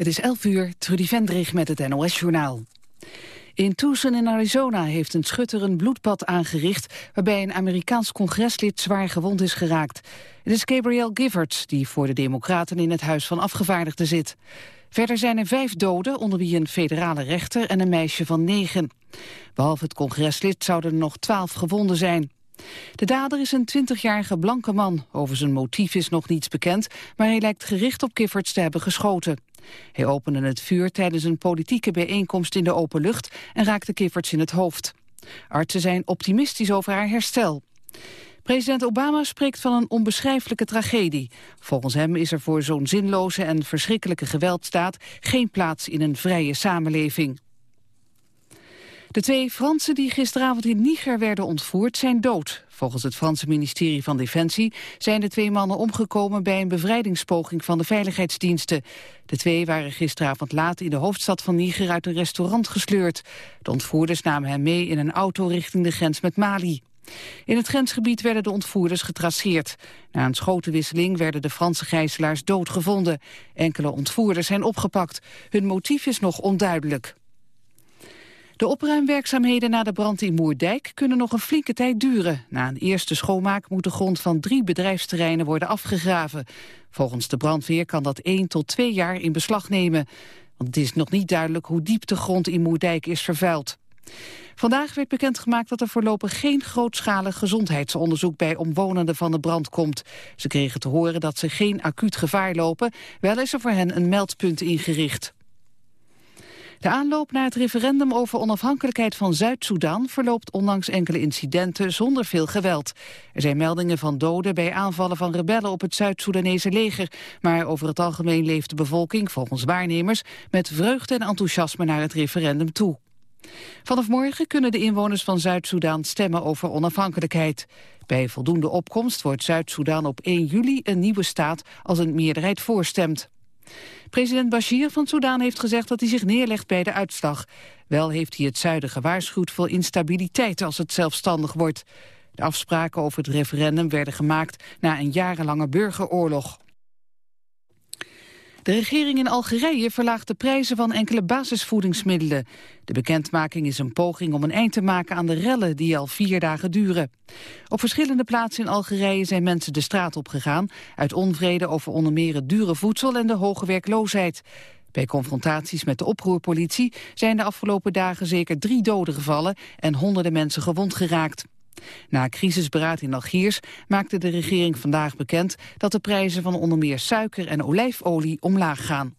Het is 11 uur, Trudy Vendrig met het NOS-journaal. In Tucson in Arizona heeft een schutter een bloedbad aangericht... waarbij een Amerikaans congreslid zwaar gewond is geraakt. Het is Gabriel Giffords, die voor de Democraten in het Huis van Afgevaardigden zit. Verder zijn er vijf doden, onder wie een federale rechter en een meisje van negen. Behalve het congreslid zouden er nog twaalf gewonden zijn. De dader is een 20-jarige blanke man. Over zijn motief is nog niets bekend, maar hij lijkt gericht op Giffords te hebben geschoten. Hij opende het vuur tijdens een politieke bijeenkomst in de open lucht en raakte Giffords in het hoofd. Artsen zijn optimistisch over haar herstel. President Obama spreekt van een onbeschrijfelijke tragedie. Volgens hem is er voor zo'n zinloze en verschrikkelijke geweldstaat geen plaats in een vrije samenleving. De twee Fransen die gisteravond in Niger werden ontvoerd zijn dood. Volgens het Franse ministerie van Defensie zijn de twee mannen omgekomen bij een bevrijdingspoging van de veiligheidsdiensten. De twee waren gisteravond laat in de hoofdstad van Niger uit een restaurant gesleurd. De ontvoerders namen hem mee in een auto richting de grens met Mali. In het grensgebied werden de ontvoerders getraceerd. Na een schotenwisseling werden de Franse gijzelaars doodgevonden. Enkele ontvoerders zijn opgepakt. Hun motief is nog onduidelijk. De opruimwerkzaamheden na de brand in Moerdijk kunnen nog een flinke tijd duren. Na een eerste schoonmaak moet de grond van drie bedrijfsterreinen worden afgegraven. Volgens de brandweer kan dat één tot twee jaar in beslag nemen. Want het is nog niet duidelijk hoe diep de grond in Moerdijk is vervuild. Vandaag werd bekendgemaakt dat er voorlopig geen grootschalig gezondheidsonderzoek bij omwonenden van de brand komt. Ze kregen te horen dat ze geen acuut gevaar lopen, wel is er voor hen een meldpunt ingericht. De aanloop naar het referendum over onafhankelijkheid van Zuid-Soedan verloopt ondanks enkele incidenten zonder veel geweld. Er zijn meldingen van doden bij aanvallen van rebellen op het Zuid-Soedanese leger, maar over het algemeen leeft de bevolking, volgens waarnemers, met vreugde en enthousiasme naar het referendum toe. Vanaf morgen kunnen de inwoners van Zuid-Soedan stemmen over onafhankelijkheid. Bij voldoende opkomst wordt Zuid-Soedan op 1 juli een nieuwe staat als een meerderheid voorstemt. President Bashir van Soedan heeft gezegd dat hij zich neerlegt bij de uitslag. Wel heeft hij het zuiden gewaarschuwd voor instabiliteit als het zelfstandig wordt. De afspraken over het referendum werden gemaakt na een jarenlange burgeroorlog. De regering in Algerije verlaagt de prijzen van enkele basisvoedingsmiddelen. De bekendmaking is een poging om een eind te maken aan de rellen die al vier dagen duren. Op verschillende plaatsen in Algerije zijn mensen de straat opgegaan... uit onvrede over onder meer het dure voedsel en de hoge werkloosheid. Bij confrontaties met de oproerpolitie zijn de afgelopen dagen zeker drie doden gevallen... en honderden mensen gewond geraakt. Na crisisberaad in Algiers maakte de regering vandaag bekend dat de prijzen van onder meer suiker en olijfolie omlaag gaan.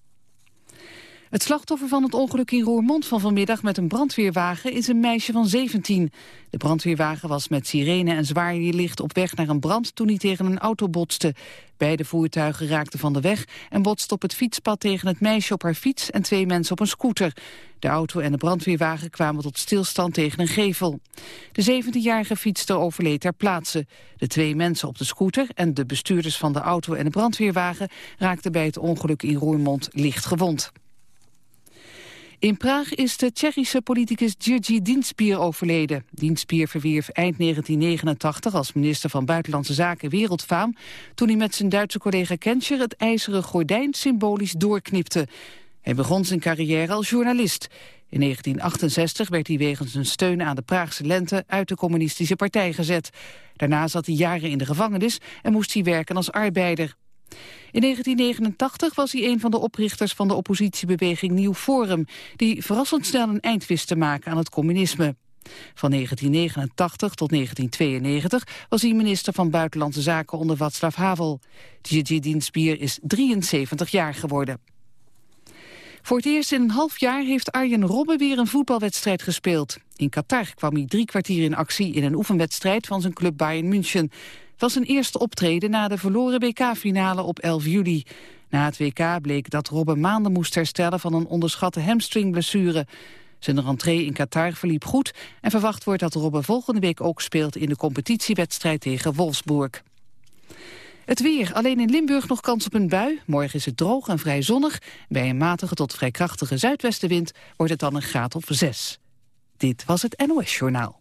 Het slachtoffer van het ongeluk in Roermond van vanmiddag met een brandweerwagen is een meisje van 17. De brandweerwagen was met sirene en zwaailicht op weg naar een brand toen hij tegen een auto botste. Beide voertuigen raakten van de weg en botsten op het fietspad tegen het meisje op haar fiets en twee mensen op een scooter. De auto en de brandweerwagen kwamen tot stilstand tegen een gevel. De 17-jarige fietster overleed ter plaatse. De twee mensen op de scooter en de bestuurders van de auto en de brandweerwagen raakten bij het ongeluk in Roermond licht gewond. In Praag is de Tsjechische politicus Jirgi Dinspier overleden. Dinspier verwierf eind 1989 als minister van Buitenlandse Zaken wereldfaam... toen hij met zijn Duitse collega Kenscher het ijzeren gordijn symbolisch doorknipte. Hij begon zijn carrière als journalist. In 1968 werd hij wegens zijn steun aan de Praagse lente uit de communistische partij gezet. Daarna zat hij jaren in de gevangenis en moest hij werken als arbeider. In 1989 was hij een van de oprichters van de oppositiebeweging Nieuw Forum... die verrassend snel een eind wist te maken aan het communisme. Van 1989 tot 1992 was hij minister van Buitenlandse Zaken onder Václav Havel. Gigi Dienstbier is 73 jaar geworden. Voor het eerst in een half jaar heeft Arjen Robben weer een voetbalwedstrijd gespeeld. In Qatar kwam hij drie kwartier in actie in een oefenwedstrijd van zijn club Bayern München was zijn eerste optreden na de verloren WK-finale op 11 juli. Na het WK bleek dat Robben maanden moest herstellen van een onderschatte hamstringblessure. Zijn rentree in Qatar verliep goed en verwacht wordt dat Robben volgende week ook speelt in de competitiewedstrijd tegen Wolfsburg. Het weer. Alleen in Limburg nog kans op een bui. Morgen is het droog en vrij zonnig. Bij een matige tot vrij krachtige zuidwestenwind wordt het dan een graad of 6. Dit was het NOS Journaal.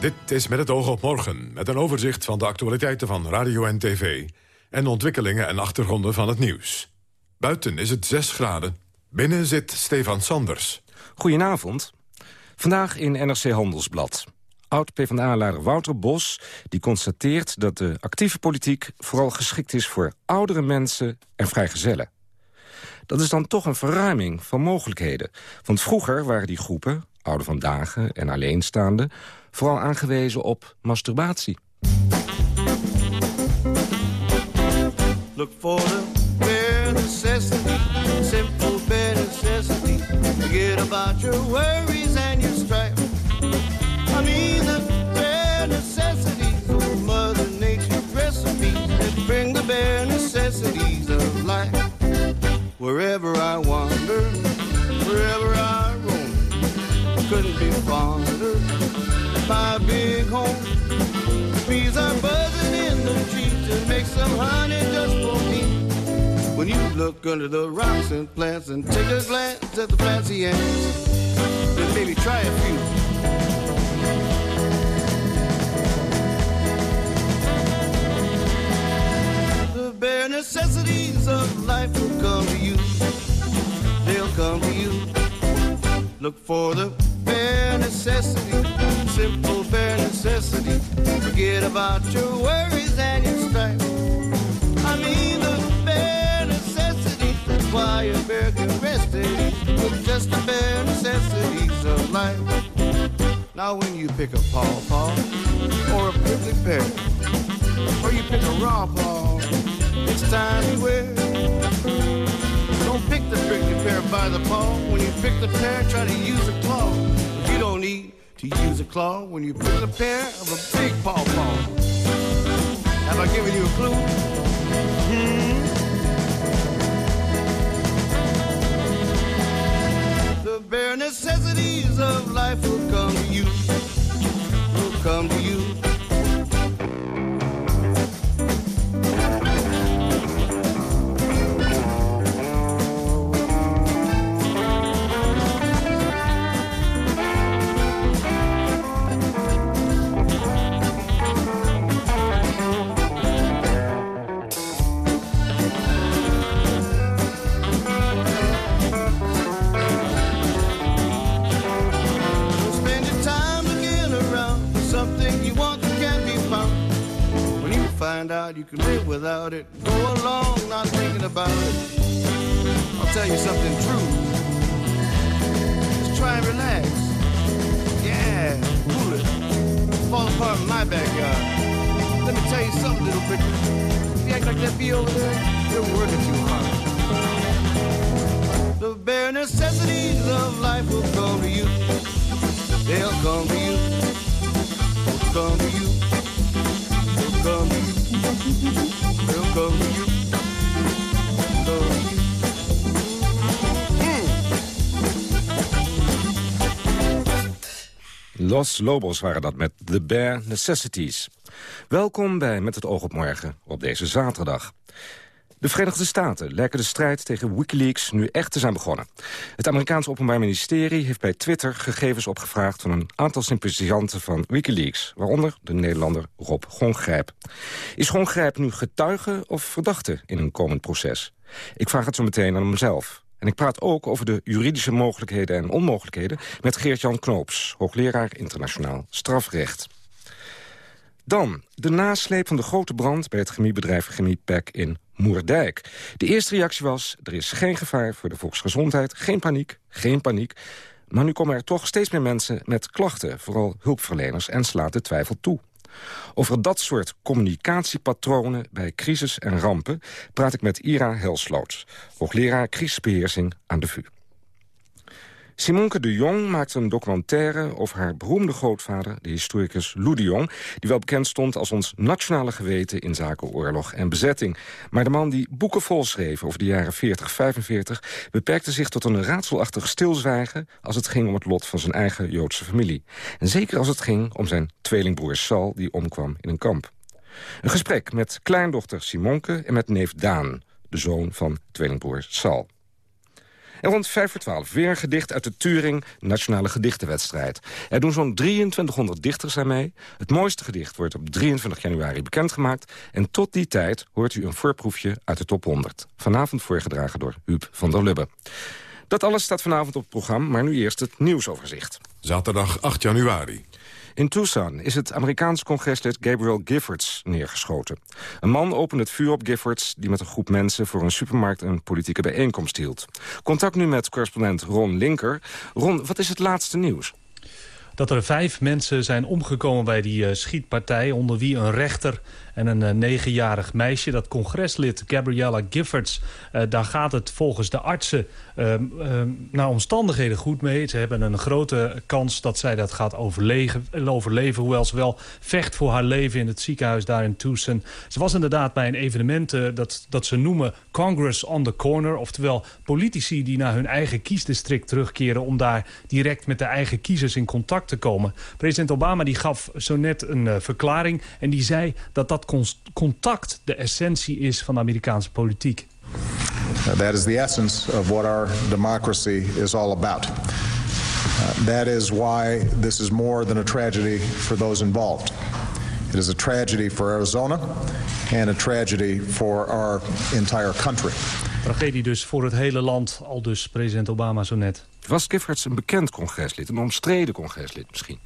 Dit is met het oog op morgen, met een overzicht van de actualiteiten van radio en tv... en ontwikkelingen en achtergronden van het nieuws. Buiten is het 6 graden. Binnen zit Stefan Sanders. Goedenavond. Vandaag in NRC Handelsblad. Oud-PVDA-leider Wouter Bos die constateert dat de actieve politiek... vooral geschikt is voor oudere mensen en vrijgezellen. Dat is dan toch een verruiming van mogelijkheden. Want vroeger waren die groepen, oude van dagen en alleenstaande... vooral aangewezen op masturbatie. Look for the bare necessity, simple bare necessity. Forget about your worries and your strife. I mean the bare necessities of Mother Nature's recipes that bring the bare necessities of life. Wherever I wander, wherever I roam, couldn't be fonder. My big home, bees are buzzing in the trees to make some honey just for me. When you look under the rocks and plants and take a glance at the fancy ants, then maybe try a few. The bare necessities of life will come to you. They'll come to you. Look for the bare necessity, simple bare necessity. Forget about your worries and your strife. I mean the bare necessities. That's why a bear can rest at with just the bare necessities of life. Now when you pick a pawpaw or a prickly pear, or you pick a raw paw, it's time to wear. Don't pick the prickly pear by the paw. When you pick the pear, try to use a claw. But you don't need to use a claw when you pick a pair of a big pawpaw. Have I given you a clue? Hmm? The bare necessities of life will come to you. Will come to you. Find out you can live without it, go along not thinking about it. I'll tell you something true. Just try and relax. Yeah, cool it. Fall apart in my backyard. Let me tell you something, little picture. You act like that bee over there, you're working too hard. The bare necessities of life will come to you. They'll come to you. Come to you. Come to you. You. Los Lobos waren dat met The Bare Necessities. Welkom bij Met het oog op morgen op deze zaterdag. De Verenigde Staten lijken de strijd tegen Wikileaks nu echt te zijn begonnen. Het Amerikaanse Openbaar Ministerie heeft bij Twitter gegevens opgevraagd... van een aantal sympathisanten van Wikileaks, waaronder de Nederlander Rob Gongrijp. Is Gongrijp nu getuige of verdachte in een komend proces? Ik vraag het zo meteen aan hemzelf. En ik praat ook over de juridische mogelijkheden en onmogelijkheden... met Geert-Jan Knoops, hoogleraar internationaal strafrecht. Dan de nasleep van de grote brand bij het chemiebedrijf Chemiepack in Moerdijk. De eerste reactie was, er is geen gevaar voor de volksgezondheid, geen paniek, geen paniek. Maar nu komen er toch steeds meer mensen met klachten, vooral hulpverleners, en slaat de twijfel toe. Over dat soort communicatiepatronen bij crisis en rampen praat ik met Ira Helsloot, hoogleraar crisisbeheersing aan de VU. Simonke de Jong maakte een documentaire over haar beroemde grootvader... de historicus Lou de Jong, die wel bekend stond als ons nationale geweten... in zaken oorlog en bezetting. Maar de man die boeken vol schreef over de jaren 40-45... beperkte zich tot een raadselachtig stilzwijgen... als het ging om het lot van zijn eigen Joodse familie. En zeker als het ging om zijn tweelingbroer Sal, die omkwam in een kamp. Een gesprek met kleindochter Simonke en met neef Daan... de zoon van tweelingbroer Sal. En rond 5 voor 12 weer een gedicht uit de Turing Nationale Gedichtenwedstrijd. Er doen zo'n 2300 dichters aan mee. Het mooiste gedicht wordt op 23 januari bekendgemaakt. En tot die tijd hoort u een voorproefje uit de top 100. Vanavond voorgedragen door Huub van der Lubbe. Dat alles staat vanavond op het programma, maar nu eerst het nieuwsoverzicht. Zaterdag 8 januari. In Tucson is het Amerikaans congreslid Gabriel Giffords neergeschoten. Een man opende het vuur op Giffords... die met een groep mensen voor een supermarkt een politieke bijeenkomst hield. Contact nu met correspondent Ron Linker. Ron, wat is het laatste nieuws? dat er vijf mensen zijn omgekomen bij die uh, schietpartij... onder wie een rechter en een uh, negenjarig meisje. Dat congreslid Gabriella Giffords, uh, daar gaat het volgens de artsen ehm, ehm, naar omstandigheden goed mee. Ze hebben een grote kans dat zij dat gaat overleven. Hoewel ze wel vecht voor haar leven in het ziekenhuis daar in Tucson. Ze was inderdaad bij een evenement dat, dat ze noemen Congress on the Corner. Oftewel politici die naar hun eigen kiesdistrict terugkeren... om daar direct met de eigen kiezers in contact te komen. President Obama die gaf zo net een verklaring en die zei dat dat contact de essentie is van de Amerikaanse politiek. Uh, that is the essence of what our democracy is all about. Uh, that is why this is more than a tragedy for those involved. It is a tragedy for Arizona and a tragedy for our entire country. Tragedie dus voor het hele land, al dus president Obama zo net. Was Giffords een bekend congreslid, een omstreden congreslid misschien?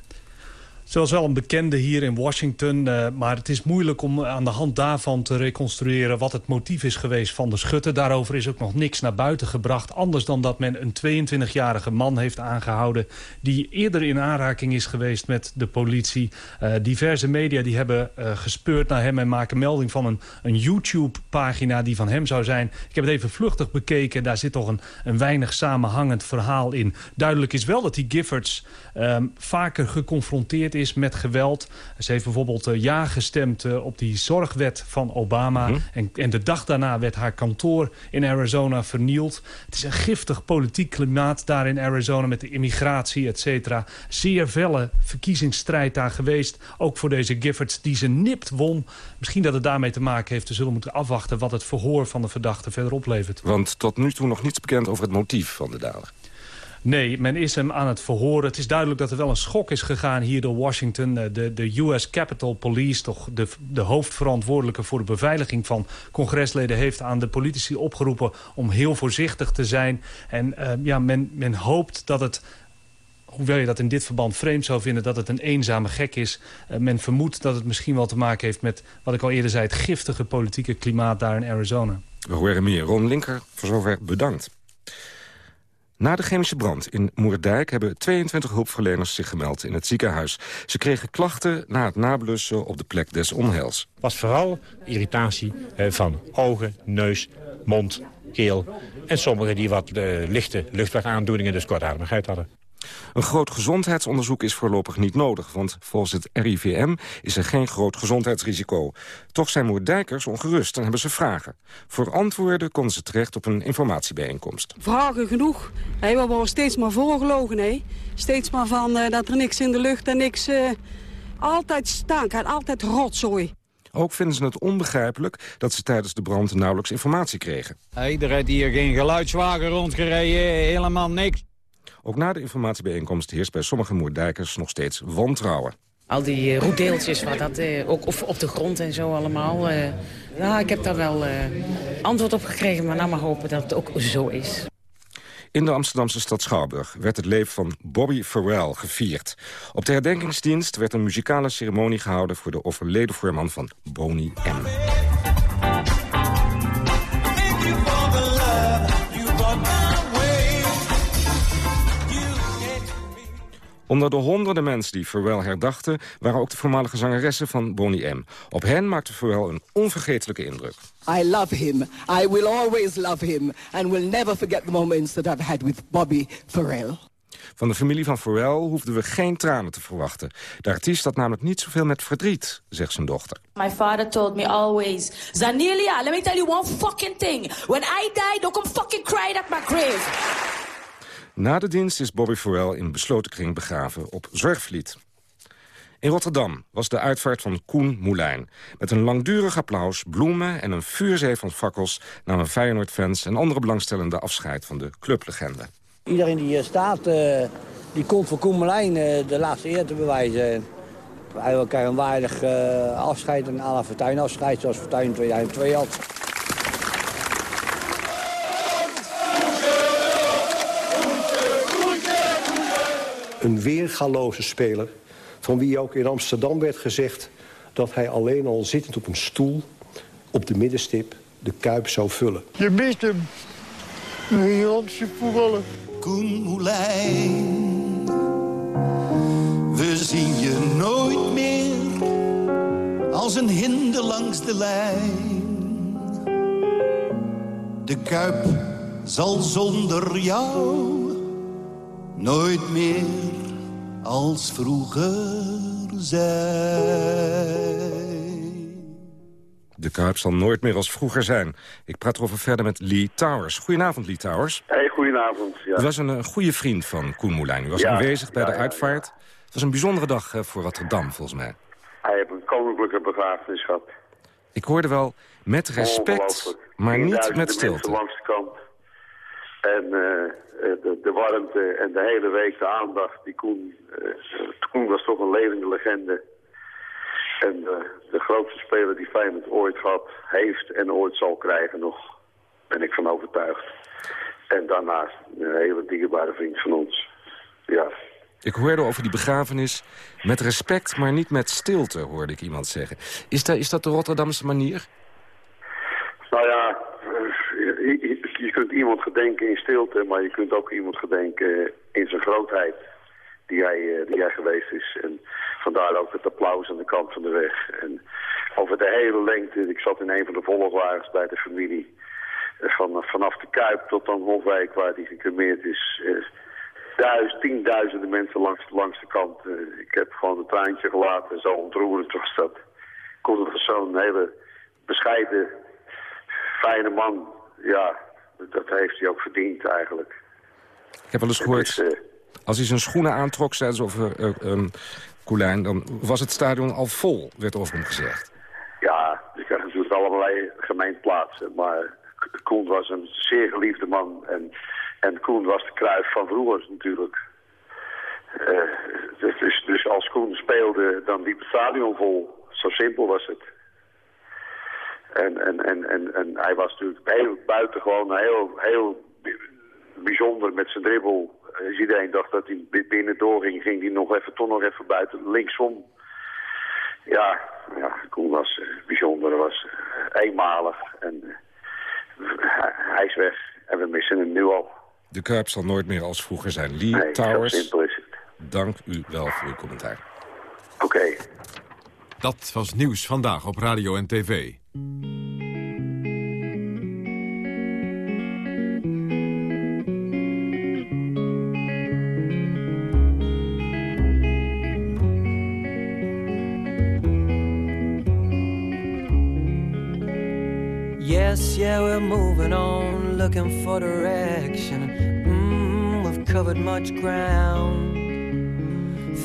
Zoals wel een bekende hier in Washington. Uh, maar het is moeilijk om aan de hand daarvan te reconstrueren... wat het motief is geweest van de schutter. Daarover is ook nog niks naar buiten gebracht. Anders dan dat men een 22-jarige man heeft aangehouden... die eerder in aanraking is geweest met de politie. Uh, diverse media die hebben uh, gespeurd naar hem... en maken melding van een, een YouTube-pagina die van hem zou zijn. Ik heb het even vluchtig bekeken. Daar zit toch een, een weinig samenhangend verhaal in. Duidelijk is wel dat die Giffords um, vaker geconfronteerd is met geweld. Ze heeft bijvoorbeeld uh, ja gestemd uh, op die zorgwet van Obama. Hm? En, en de dag daarna werd haar kantoor in Arizona vernield. Het is een giftig politiek klimaat daar in Arizona met de immigratie, et cetera. Zeer felle verkiezingsstrijd daar geweest. Ook voor deze Giffords die ze nipt won. Misschien dat het daarmee te maken heeft. We zullen moeten afwachten wat het verhoor van de verdachte verder oplevert. Want tot nu toe nog niets bekend over het motief van de dader. Nee, men is hem aan het verhoren. Het is duidelijk dat er wel een schok is gegaan hier door Washington. Eh, de, de US Capitol Police, toch de, de hoofdverantwoordelijke voor de beveiliging van congresleden... heeft aan de politici opgeroepen om heel voorzichtig te zijn. En uh, ja, men, men hoopt dat het hoewel je dat in dit verband vreemd zou vinden... dat het een eenzame gek is. Uh, men vermoedt dat het misschien wel te maken heeft met... wat ik al eerder zei, het giftige politieke klimaat daar in Arizona. We horen meer. Ron Linker, voor zover bedankt. Na de chemische brand in Moerdijk hebben 22 hulpverleners zich gemeld in het ziekenhuis. Ze kregen klachten na het nablussen op de plek des onheils. Was vooral irritatie eh, van ogen, neus, mond, keel... en sommigen die wat uh, lichte luchtwegaandoeningen, dus kortademigheid hadden. Een groot gezondheidsonderzoek is voorlopig niet nodig... want volgens het RIVM is er geen groot gezondheidsrisico. Toch zijn Moerdijkers ongerust en hebben ze vragen. Voor antwoorden konden ze terecht op een informatiebijeenkomst. Vragen genoeg. Hey, we worden steeds maar voorgelogen. Hè? Steeds maar van uh, dat er niks in de lucht en niks... Uh, altijd stank en altijd rotzooi. Ook vinden ze het onbegrijpelijk dat ze tijdens de brand nauwelijks informatie kregen. Hey, er hier geen geluidswagen rondgereden, helemaal niks. Ook na de informatiebijeenkomst heerst bij sommige Moerdijkers nog steeds wantrouwen. Al die uh, roedeeltjes, wat dat, uh, ook of op de grond en zo allemaal. Ja, ik heb daar wel antwoord op gekregen, maar nou maar hopen dat het ook zo is. In de Amsterdamse stad Schouwburg werd het leven van Bobby Farrell gevierd. Op de herdenkingsdienst werd een muzikale ceremonie gehouden... voor de overleden voorman van Boney M. Onder de honderden mensen die Pharrell herdachten... waren ook de voormalige zangeressen van Boney M. Op hen maakte Pharrell een onvergetelijke indruk. I love him. I will always love him. And will never forget the moments that I've had with Bobby Pharrell. Van de familie van Pharrell hoefden we geen tranen te verwachten. De artiest had namelijk niet zoveel met verdriet, zegt zijn dochter. My father told me always, Zanelia, let me tell you one fucking thing. When I die, don't come fucking crying at my grave. Na de dienst is Bobby Pharrell in besloten kring begraven op Zorgvliet. In Rotterdam was de uitvaart van Koen Moulijn. Met een langdurig applaus, bloemen en een vuurzee van fakkels... namen Feyenoord-fans en andere belangstellenden afscheid van de clublegende. Iedereen die hier staat, uh, die komt voor Koen Moulijn uh, de laatste eer te bewijzen. Wij elkaar een waardig uh, afscheid, een à Fortuyn afscheid... zoals Fortuyn 2002 had. Een weergaloze speler van wie ook in Amsterdam werd gezegd... dat hij alleen al zittend op een stoel op de middenstip de Kuip zou vullen. Je mist hem. Een gigantische voetballer. Koen Moulijn, we zien je nooit meer als een hinder langs de lijn. De Kuip zal zonder jou nooit meer als vroeger zijn. De Kuip zal nooit meer als vroeger zijn. Ik praat erover verder met Lee Towers. Goedenavond, Lee Towers. Hey, goedenavond. Ja. U was een, een goede vriend van Koen Moulijn. U was Ja, aanwezig bij ja, de ja, uitvaart. Het was een bijzondere dag eh, voor Rotterdam, volgens mij. Hij heeft een koninklijke begrafenis gehad. Ik hoorde wel met respect, maar niet met stilte. mensen langs de kant. En eh, eh, de, warmte en de hele week de aandacht. Die Koen, Koen was toch een levende legende. En de grootste speler die Feyenoord ooit gehad heeft en ooit zal krijgen nog. Ben ik van overtuigd. En daarnaast een hele dierbare vriend van ons. Ja, Ik hoorde over die begrafenis met respect, maar niet met stilte, hoorde ik iemand zeggen. Is, is dat de Rotterdamse manier? Nou ja, eh, je, je- je kunt iemand gedenken in stilte, maar je kunt ook iemand gedenken in zijn grootheid die hij, eh, die hij geweest is. En vandaar ook het applaus aan de kant van de weg. En over de hele lengte, ik zat in een van de volgwagens bij de familie, eh, van, vanaf de Kuip tot aan Hofwijk waar hij gecremeerd is. eh, Duizend, tienduizenden mensen langs, langs de kant. Ik heb gewoon een traantje gelaten, zo ontroerend was dat. Kon het zo'n hele bescheiden, fijne man. Ja, dat heeft hij ook verdiend eigenlijk. Ik heb wel eens gehoord, is, eh, als hij zijn schoenen aantrok, zeiden ze over ehm, Koelijn... dan was het stadion al vol, werd over hem gezegd. Ja, je krijgt natuurlijk allerlei gemeend plaatsen. Maar Koen was een zeer geliefde man. En, en Koen was de kruif van vroeger natuurlijk. Dus, dus als Koen speelde, dan liep het stadion vol. Zo simpel was het. En, en, en, en, en hij was natuurlijk heel buitengewoon heel, heel bijzonder met zijn dribbel. Als iedereen dacht dat hij bi- binnen doorging, ging hij nog even, toch nog even buiten linksom. Ja, ja Koen was eh, bijzonder, was eh, eenmalig en eh, hij, is weg en we missen hem nu al. De Kuip zal nooit meer als vroeger zijn. Lee Nee, Towers, simpel is het. dank u wel voor uw commentaar. Oké. Dat was Nieuws Vandaag op Radio en TV. Yes, yeah, we're moving on, looking for direction. Mm, we've covered much ground.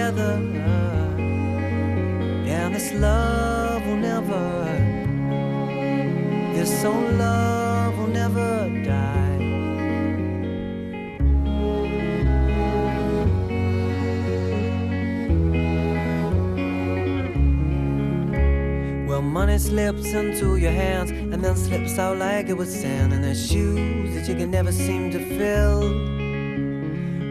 together. And this love will never, this old love will never die. Well, money slips into your hands and then slips out like it was sand. And there's shoes that you can never seem to fill.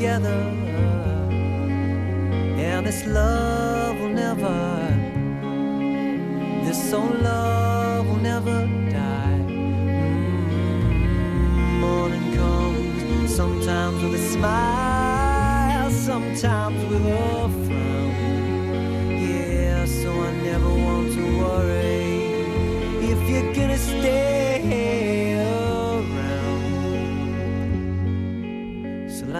Together. And this love will never, this old love will never die. Mm, morning comes sometimes with a smile, sometimes with a frown. Yeah, so I never want to worry if you're gonna stay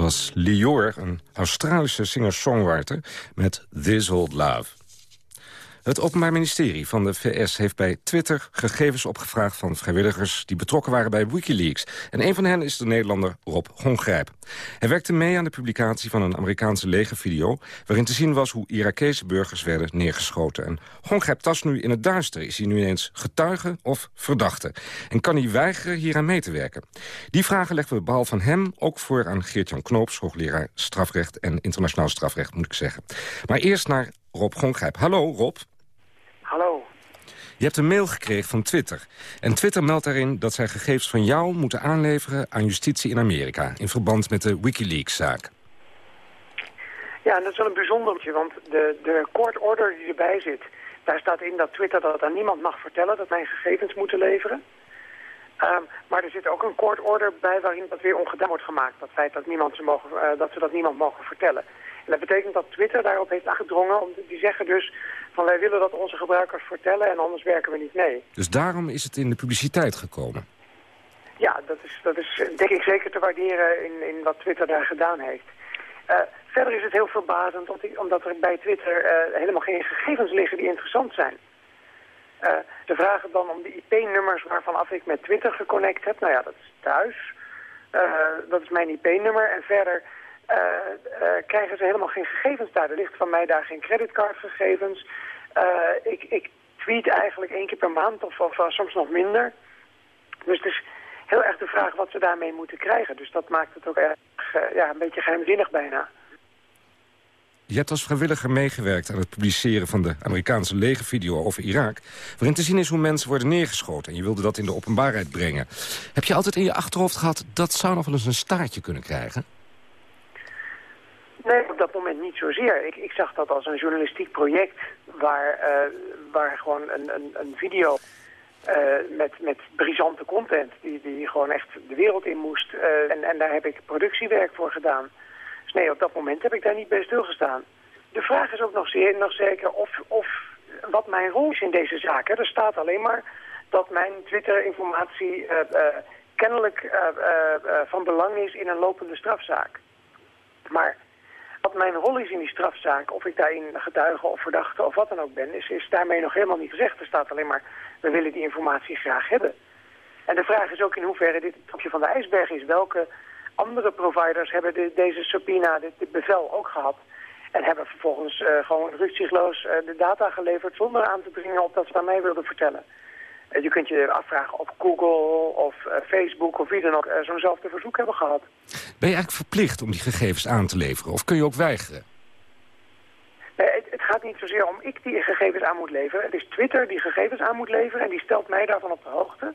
was Lior, een Australische singer-songwriter met This Old Love. Het Openbaar Ministerie van de VS heeft bij Twitter gegevens opgevraagd van vrijwilligers die betrokken waren bij Wikileaks. En een van hen is de Nederlander Rob Gongrijp. Hij werkte mee aan de publicatie van een Amerikaanse legervideo waarin te zien was hoe Irakese burgers werden neergeschoten. En Gongrijp tast nu in het duister. Is hij nu ineens getuige of verdachte? En kan hij weigeren hieraan mee te werken? Die vragen leggen we behalve van hem ook voor aan Geert-Jan Knoops, hoogleraar strafrecht en internationaal strafrecht, moet ik zeggen. Maar eerst naar Rob Gongrijp. Hallo Rob. Hallo. Je hebt een mail gekregen van Twitter. En Twitter meldt daarin dat zij gegevens van jou moeten aanleveren aan justitie in Amerika... in verband met de Wikileaks-zaak. Ja, en dat is wel een bijzondertje, want de, de court order die erbij zit... daar staat in dat Twitter dat aan niemand mag vertellen dat mijn gegevens moeten leveren. Um, maar er zit ook een court order bij waarin dat weer ongedaan wordt gemaakt. Dat feit dat, niemand ze mogen, uh, dat ze dat niemand mogen vertellen. En dat betekent dat Twitter daarop heeft aangedrongen. Om, die zeggen dus van wij willen dat onze gebruikers vertellen en anders werken we niet mee. Dus daarom is het in de publiciteit gekomen? Ja, dat is, dat is denk ik zeker te waarderen in, in wat Twitter daar gedaan heeft. Uh, verder is het heel verbazend omdat er bij Twitter uh, helemaal geen gegevens liggen die interessant zijn. Uh, ze vragen dan om de IP-nummers waarvan ik met Twitter geconnect heb. Nou ja, dat is thuis. dat is mijn IP-nummer. En verder krijgen ze helemaal geen gegevens daar. Er ligt van mij daar geen creditcardgegevens. Uh, ik, ik tweet eigenlijk één keer per maand of, of soms nog minder. Dus het is heel erg de vraag wat ze daarmee moeten krijgen. Dus dat maakt het ook erg, ja, een beetje geheimzinnig bijna. Je hebt als vrijwilliger meegewerkt aan het publiceren van de Amerikaanse legervideo over Irak... waarin te zien is hoe mensen worden neergeschoten. En je wilde dat in de openbaarheid brengen. Heb je altijd in je achterhoofd gehad, dat zou nog wel eens een staartje kunnen krijgen? Nee, op dat moment niet zozeer. Ik, ik zag dat als een journalistiek project waar, uh, waar gewoon een, een, een video uh, met, met brisante content die, die gewoon echt de wereld in moest. Uh, en, en daar heb ik productiewerk voor gedaan. Dus nee, op dat moment heb ik daar niet bij stilgestaan. De vraag is ook nog, zeer, nog zeker of, of wat mijn rol is in deze zaak. Er staat alleen maar dat mijn Twitter-informatie kennelijk van belang is in een lopende strafzaak. Maar wat mijn rol is in die strafzaak, of ik daarin getuige of verdachte of wat dan ook ben, is, is daarmee nog helemaal niet gezegd. Er staat alleen maar, we willen die informatie graag hebben. En de vraag is ook in hoeverre dit het topje van de ijsberg is. Welke andere providers hebben de, deze subpoena, dit, bevel ook gehad? En hebben vervolgens uh, gewoon rukzichtloos uh, de data geleverd zonder aan te dringen op dat ze mij wilden vertellen. Je kunt je afvragen of Google of Facebook of wie dan ook zo'nzelfde verzoek hebben gehad. Ben je eigenlijk verplicht om die gegevens aan te leveren? Of kun je ook weigeren? Nee, het, het, gaat niet zozeer om ik die gegevens aan moet leveren. Het is Twitter die gegevens aan moet leveren en die stelt mij daarvan op de hoogte.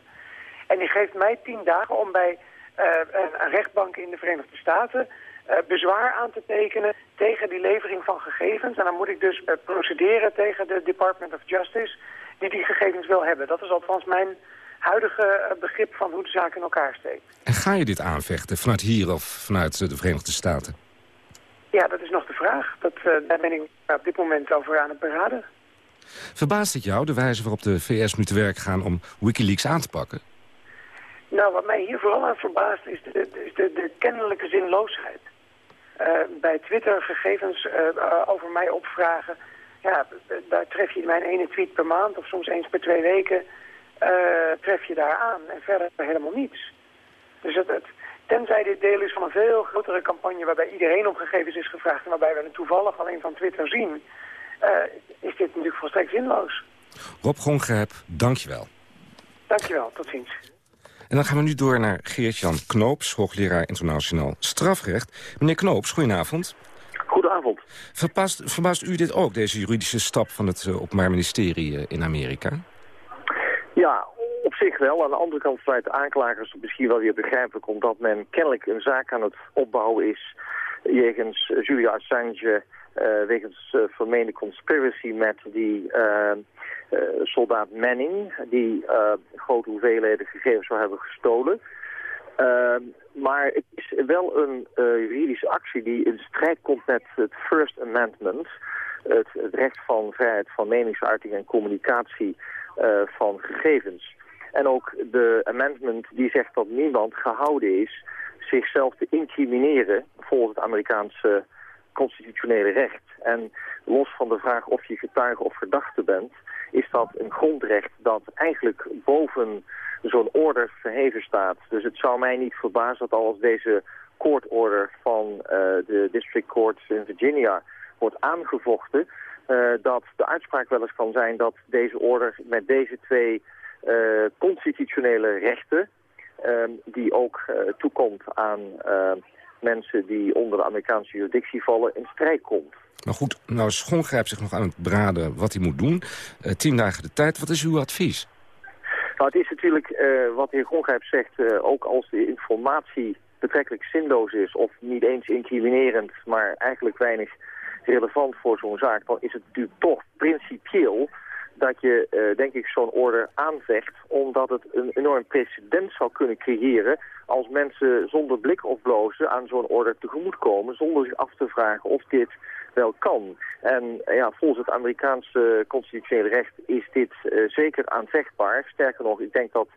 En die geeft mij tien dagen om bij uh, een rechtbank in de Verenigde Staten uh, bezwaar aan te tekenen tegen die levering van gegevens. En dan moet ik dus uh, procederen tegen de Department of Justice die die gegevens wil hebben. Dat is althans mijn huidige eh, begrip van hoe de zaak in elkaar steekt. En ga je dit aanvechten vanuit hier of vanuit de Verenigde Staten? Ja, dat is nog de vraag. Dat, uh, daar ben ik op dit moment over aan het beraden. Verbaast het jou de wijze waarop de VS nu te werk gaan om Wikileaks aan te pakken? Nou, wat mij hier vooral aan verbaast is de, is de, de kennelijke zinloosheid. Uh, bij Twitter gegevens uh, over mij opvragen. Ja, daar tref je mijn ene tweet per maand of soms eens per twee weken tref je daar aan. En verder helemaal niets. Dus het, het, tenzij dit deel is van een veel grotere campagne waarbij iedereen om gegevens is gevraagd en waarbij we het toevallig alleen van Twitter zien, is dit natuurlijk volstrekt zinloos. Rob Gongrijp, dankjewel. Dankjewel, tot ziens. En dan gaan we nu door naar Geert-Jan Knoops, hoogleraar internationaal strafrecht. Meneer Knoops, goedenavond. Goedenavond. Verbaast, verbaast u dit ook, deze juridische stap van het uh, Openbaar Ministerie uh, in Amerika? Ja, op zich wel. Aan de andere kant de aanklagers misschien wel weer begrijpelijk... omdat men kennelijk een zaak aan het opbouwen is... jegens Julia Assange... Uh, wegens uh, vermeende conspiracy met die uh, soldaat Manning... die grote hoeveelheden gegevens zou hebben gestolen. Maar het is wel een juridische actie die in strijd komt met het First Amendment... Het, recht van vrijheid van meningsuiting en communicatie van gegevens. En ook de amendment die zegt dat niemand gehouden is zichzelf te incrimineren volgens het Amerikaanse constitutionele recht. En los van de vraag of je getuige of verdachte bent, is dat een grondrecht dat eigenlijk boven zo'n order verheven staat. Dus het zou mij niet verbazen dat als deze courtorder van uh, de District Court in Virginia wordt aangevochten, uh, dat de uitspraak wel eens kan zijn dat deze order met deze twee uh, constitutionele rechten, die ook toekomt aan mensen die onder de Amerikaanse juridictie vallen in strijd komt. Maar goed, nou Schongrijp zich nog aan het beraden wat hij moet doen. Tien dagen de tijd, wat is uw advies? Nou, het is natuurlijk, uh, wat de heer Gongrijp zegt, uh, ook als de informatie betrekkelijk zinloos is... of niet eens incriminerend, maar eigenlijk weinig relevant voor zo'n zaak... dan is het natuurlijk toch principieel dat je, uh, denk ik, zo'n order aanvecht... omdat het een enorm precedent zou kunnen creëren... als mensen zonder blik of blozen aan zo'n order tegemoetkomen... zonder zich af te vragen of dit wel kan. En uh, ja, volgens het Amerikaanse constitutionele recht is dit uh, zeker aanvechtbaar. Sterker nog, ik denk dat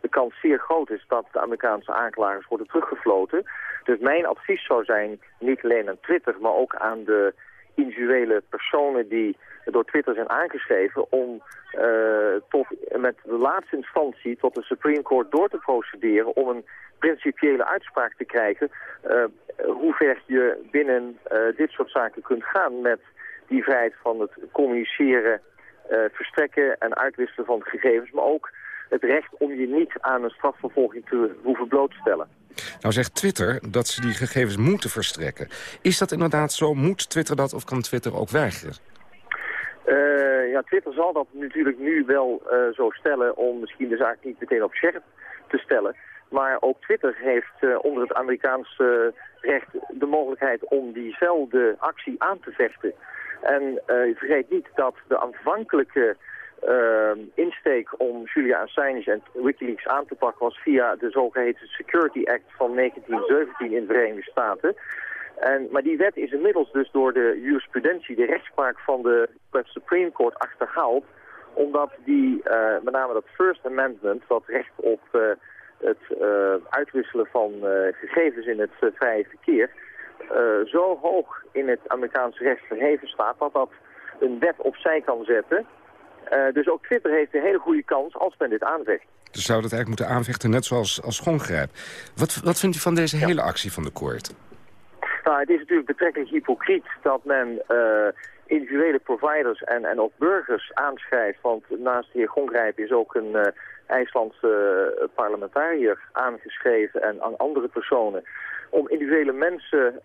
de kans zeer groot is dat de Amerikaanse aanklagers worden teruggefloten. Dus mijn advies zou zijn, niet alleen aan Twitter, maar ook aan de individuele personen die door Twitter zijn aangeschreven om uh, tot, met de laatste instantie tot de Supreme Court door te procederen om een principiële uitspraak te krijgen uh, hoe ver je binnen uh, dit soort zaken kunt gaan met die vrijheid van het communiceren, verstrekken en uitwisselen van gegevens, maar ook het recht om je niet aan een strafvervolging te hoeven blootstellen. Nou zegt Twitter dat ze die gegevens moeten verstrekken. Is dat inderdaad zo? Moet Twitter dat of kan Twitter ook weigeren? Uh, ja, Twitter zal dat natuurlijk nu wel uh, zo stellen om misschien de zaak niet meteen op scherp te stellen. Maar ook Twitter heeft uh, onder het Amerikaanse recht de mogelijkheid om diezelfde actie aan te vechten. En vergeet niet dat de aanvankelijke insteek om Julia Assange en Wikileaks aan te pakken was via de zogeheten Security Act van 1917 in de Verenigde Staten. En, maar die wet is inmiddels dus door de jurisprudentie, de rechtspraak van de Supreme Court achterhaald. Omdat die, uh, met name dat First Amendment, dat recht op uh, het uh, uitwisselen van gegevens in het vrije verkeer, zo hoog in het Amerikaanse recht verheven staat dat dat een wet opzij kan zetten. Dus ook Twitter heeft een hele goede kans als men dit aanvecht. Dus zou dat eigenlijk moeten aanvechten, net zoals als Schongrijp. Wat, wat vindt u van deze hele actie van de koord? Nou, het is natuurlijk betrekkelijk hypocriet dat men uh, individuele providers en, en ook burgers aanschrijft. Want naast de heer Gongrijp is ook een uh, IJslandse parlementariër aangeschreven en aan andere personen. Om individuele mensen,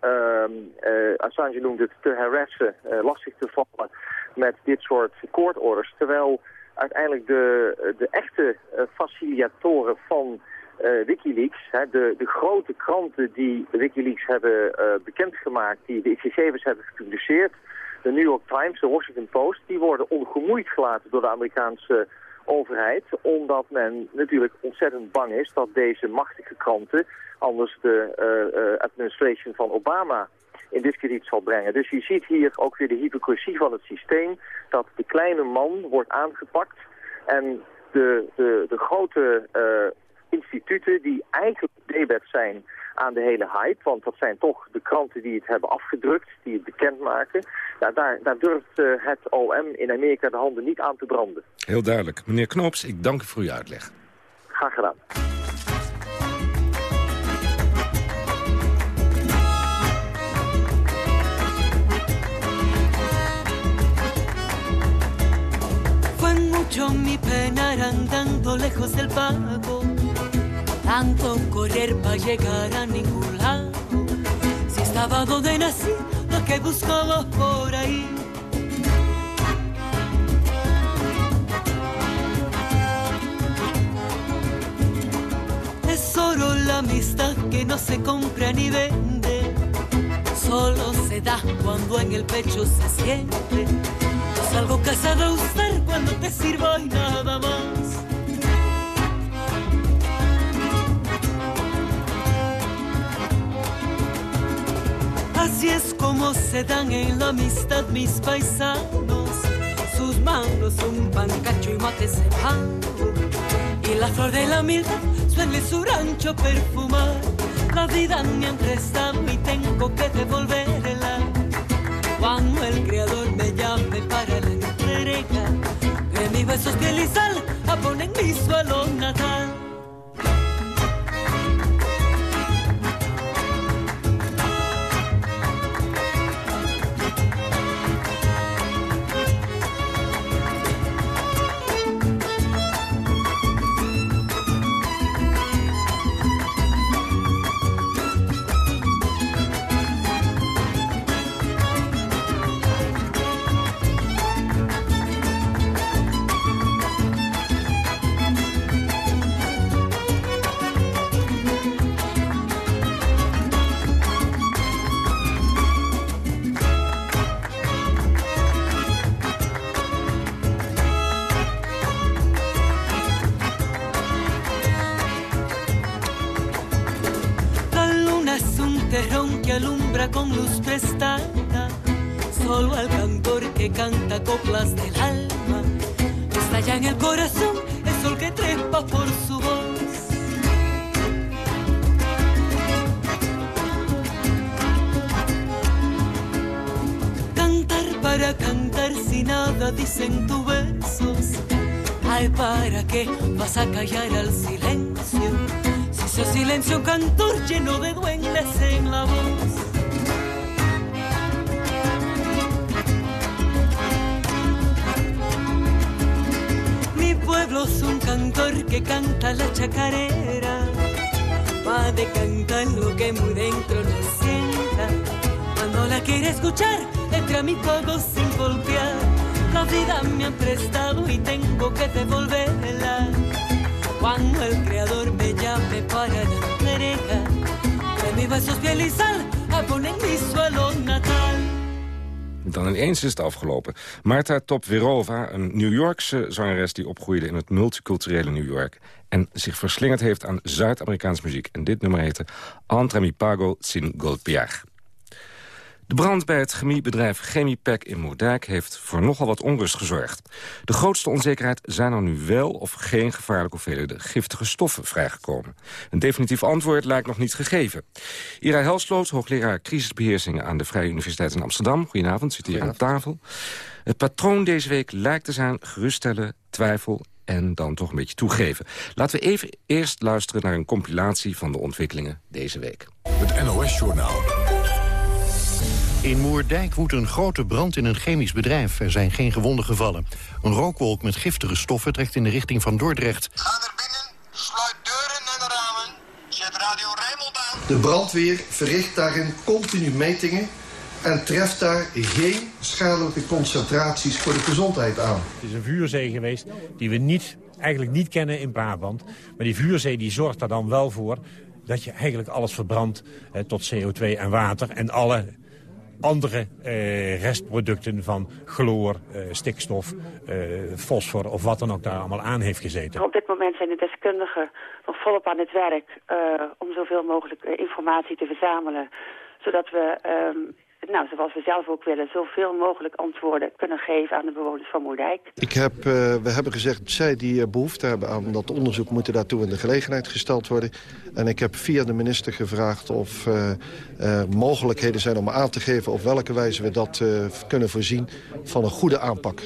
Assange noemt het, te harassen, lastig te vallen met dit soort courtorders. Terwijl uiteindelijk de, de echte facilitatoren van Wikileaks, hè, de, de grote kranten die Wikileaks hebben bekendgemaakt, die de gegevens hebben gepubliceerd, de New York Times, de Washington Post, die worden ongemoeid gelaten door de Amerikaanse overheid. Omdat men natuurlijk ontzettend bang is dat deze machtige kranten anders de uh, administration van Obama in discrediet zal brengen. Dus je ziet hier ook weer de hypocrisie van het systeem, dat de kleine man wordt aangepakt en de, de, de grote uh, instituten die eigenlijk debet zijn aan de hele hype. Want dat zijn toch de kranten die het hebben afgedrukt, die het bekendmaken. Ja, daar, daar durft uh, het OM in Amerika de handen niet aan te branden. Heel duidelijk. Meneer Knoops, ik dank u voor uw uitleg. Graag gedaan. Fue mucho mi penar andando lejos del pago tanto correr para llegar a ningún lado. Si estaba donde nací, lo que buscaba por ahí. Es oro la amistad que no se compra ni vende. Solo se da cuando en el pecho se siente. Es algo casado a usar cuando te sirvo y nada más. Así es como se dan en la amistad mis paisanos. Sus manos un pancacho y mate cebado. Y la flor de la humildad suele su rancho perfumar. La vida han prestado y tengo que devolverla. Cuando el creador me llame para la entrega, que mis besos piel y sal ponen mi suelo natal. Callar al silencio? Si ese silencio cantor lleno de duendes en la voz. pueblo es un cantor que canta la chacarera. Va de cantar lo que muy dentro no sienta. Cuando la quiere escuchar, entra a mi fuego sin golpear. La vida me ha prestado y tengo que devolverla. Cuando creador me llame para la entrega, de a poner mi suelo natal. Dan ineens is het afgelopen. Marta Top-Verova, een New Yorkse zangeres... die opgroeide in het multiculturele New York... en zich verslingerd heeft aan Zuid-Amerikaans muziek. En dit nummer heette Entre mi pago sin golpear. De brand bij het chemiebedrijf Chemiepack in Moerdijk heeft voor nogal wat onrust gezorgd. De grootste onzekerheid zijn er nu wel of geen gevaarlijke hoeveelheden giftige stoffen vrijgekomen. Een definitief antwoord lijkt nog niet gegeven. Ira Helsloot, hoogleraar crisisbeheersing aan de Vrije Universiteit in Amsterdam. Goedenavond, zit hier aan tafel. Het patroon deze week lijkt te zijn geruststellen, twijfel en dan toch een beetje toegeven. Laten we even eerst luisteren naar een compilatie van de ontwikkelingen deze week. Het NOS-journaal. In Moerdijk woedt een grote brand in een chemisch bedrijf. Er zijn geen gewonden gevallen. Een rookwolk met giftige stoffen trekt in de richting van Dordrecht. Ga er binnen, sluit deuren en ramen, zet radio Rijnmond aan. De brandweer verricht daarin continu metingen en treft daar geen schadelijke concentraties voor de gezondheid aan. Het is een vuurzee geweest die we niet, eigenlijk niet kennen in Brabant. Maar die vuurzee die zorgt er dan wel voor dat je eigenlijk alles verbrandt eh, tot CO2 en water. En alle andere eh, restproducten van chloor, eh, stikstof, eh, fosfor of wat dan ook daar allemaal aan heeft gezeten. Op dit moment zijn de deskundigen nog volop aan het werk eh, om zoveel mogelijk eh, informatie te verzamelen. Zodat we, ehm, nou, zoals we zelf ook willen, zoveel mogelijk antwoorden kunnen geven aan de bewoners van Moerdijk. Ik heb, eh, we hebben gezegd, zij die eh, behoefte hebben aan dat onderzoek... moeten daartoe in de gelegenheid gesteld worden. En ik heb via de minister gevraagd of eh, er mogelijkheden zijn om aan te geven... op welke wijze we dat eh, kunnen voorzien van een goede aanpak.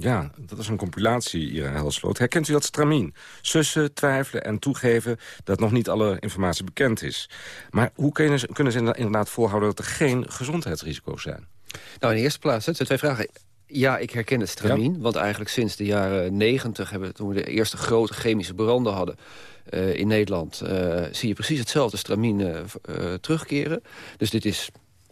Ja, dat is een compilatie, Ira Helsloot. Herkent u dat stramien? Sussen, twijfelen en toegeven dat nog niet alle informatie bekend is. Maar hoe kunnen ze, kunnen ze inderdaad volhouden dat er geen gezondheidsrisico's zijn? Nou, in de eerste plaats, het zijn twee vragen. Ja, ik herken het stramien. Want eigenlijk sinds de jaren negentig... hebben we toen we de eerste grote chemische branden hadden... eh, in Nederland, eh, zie je precies hetzelfde stramien eh, terugkeren. Dus dit is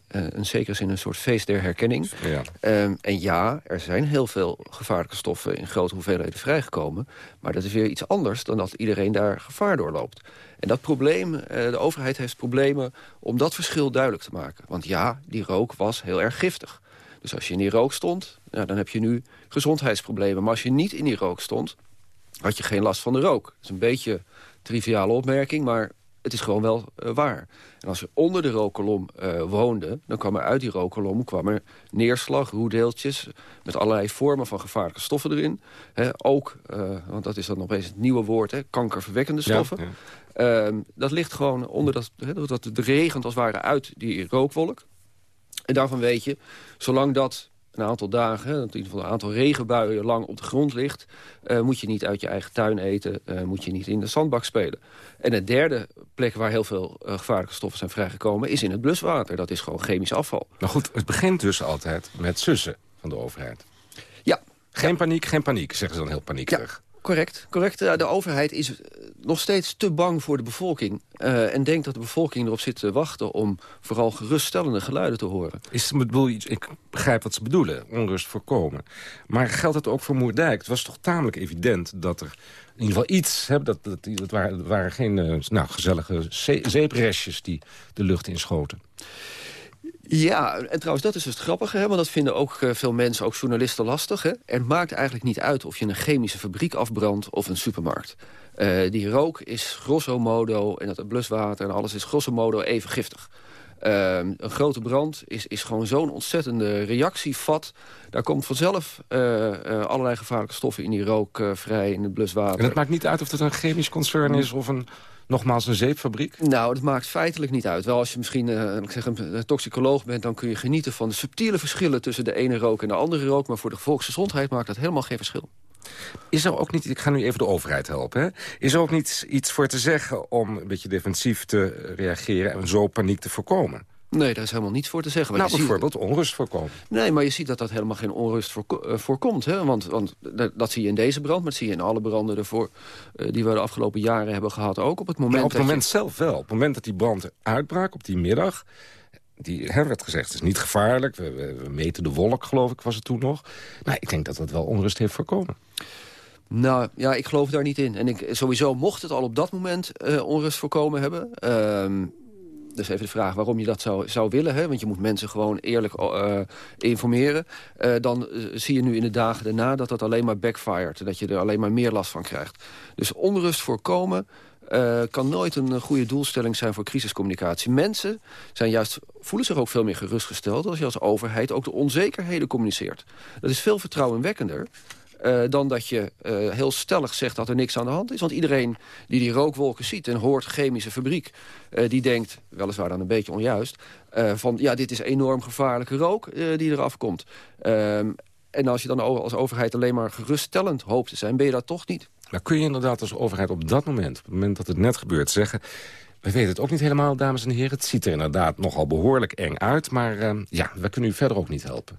in zekere zin een soort feest der herkenning. Ja. Ehm, en ja, er zijn heel veel gevaarlijke stoffen in grote hoeveelheden vrijgekomen. Maar dat is weer iets anders dan dat iedereen daar gevaar doorloopt. En dat probleem, eh, de overheid heeft problemen om dat verschil duidelijk te maken. Want ja, die rook was heel erg giftig. Dus als je in die rook stond, nou, dan heb je nu gezondheidsproblemen. Maar als je niet in die rook stond, had je geen last van de rook. Dat is een beetje een triviale opmerking, maar het is gewoon wel eh, waar. En als je onder de rookkolom eh, woonde, dan kwam er uit die rookkolom kwam er neerslag, roedeeltjes... met allerlei vormen van gevaarlijke stoffen erin. Hè, ook, eh, want dat is dan opeens het nieuwe woord, hè, kankerverwekkende stoffen. ja. Ehm, dat ligt gewoon onder dat, hè, dat het regent als het ware uit die rookwolk. En daarvan weet je, zolang dat een aantal dagen, in ieder geval een aantal regenbuien lang op de grond ligt... eh, moet je niet uit je eigen tuin eten, eh, moet je niet in de zandbak spelen. En de derde plek waar heel veel eh, gevaarlijke stoffen zijn vrijgekomen... is in het bluswater, dat is gewoon chemisch afval. Nou goed, het begint dus altijd met sussen van de overheid. Ja. Geen paniek, geen paniek, zeggen ze dan heel paniekerig. Correct, correct. De overheid is eh, nog steeds te bang voor de bevolking. eh, en denkt dat de bevolking erop zit te wachten... om vooral geruststellende geluiden te horen. Is, het bedoel, ik begrijp wat ze bedoelen, onrust voorkomen. Maar geldt het ook voor Moerdijk? Het was toch tamelijk evident dat er in ieder geval iets... Hè, dat, dat, dat waren, dat waren geen eh, nou, gezellige ze zeeprestjes die de lucht inschoten. Ja, en trouwens, dat is het grappige, hè, want dat vinden ook eh, veel mensen, ook journalisten, lastig. Hè? Het maakt eigenlijk niet uit of je een chemische fabriek afbrandt of een supermarkt. Eh, die rook is grosso modo, en dat bluswater en alles is grosso modo even giftig. Ehm, een grote brand is, is gewoon zo'n ontzettende reactievat. Daar komt vanzelf eh, allerlei gevaarlijke stoffen in die rook vrij, in het bluswater. En het maakt niet uit of het een chemisch concern is of een, nogmaals een zeepfabriek? Nou, dat maakt feitelijk niet uit. Wel als je misschien eh, ik zeg, een een toxicoloog bent... dan kun je genieten van de subtiele verschillen tussen de ene rook en de andere rook. Maar voor de volksgezondheid maakt dat helemaal geen verschil. Is er ook niet, ik ga nu even de overheid helpen, hè? is er ook niet iets voor te zeggen om een beetje defensief te reageren en zo paniek te voorkomen? Nee, daar is helemaal niets voor te zeggen. Nou, je ziet- bijvoorbeeld onrust voorkomen. Nee, maar je ziet dat dat helemaal geen onrust voorko- eh, voorkomt. Hè? Want, want dat, zie je in deze brand, maar dat zie je in alle branden ervoor... eh, die we de afgelopen jaren hebben gehad. Ook op het moment, Maar op het moment je- zelf wel. Op het moment dat die brand uitbraak, op die middag... Die hè, werd gezegd, het is niet gevaarlijk. We, we, we meten de wolk, geloof ik, was het toen nog. Nou, ik denk dat dat wel onrust heeft voorkomen. Nou, ja, ik geloof daar niet in. En ik, sowieso mocht het al op dat moment eh, onrust voorkomen hebben... dus even de vraag waarom je dat zou, zou willen. Hè? Want je moet mensen gewoon eerlijk eh, informeren. Eh, dan eh, zie je nu in de dagen daarna dat dat alleen maar backfired. Dat je er alleen maar meer last van krijgt. Dus onrust voorkomen kan nooit een goede doelstelling zijn voor crisiscommunicatie. Mensen zijn juist, voelen zich ook veel meer gerustgesteld... als je als overheid ook de onzekerheden communiceert. Dat is veel vertrouwenwekkender... eh, dan dat je eh, heel stellig zegt dat er niks aan de hand is. Want iedereen die die rookwolken ziet en hoort chemische fabriek... eh, die denkt, weliswaar dan een beetje onjuist... van ja, dit is enorm gevaarlijke rook die eraf komt. Ehm, en als je dan als overheid alleen maar geruststellend hoopt te zijn... ben je dat toch niet. Maar kun je inderdaad als overheid op dat moment... op het moment dat het net gebeurt, zeggen... we weten het ook niet helemaal, dames en heren. Het ziet er inderdaad nogal behoorlijk eng uit. Maar eh, ja, we kunnen u verder ook niet helpen.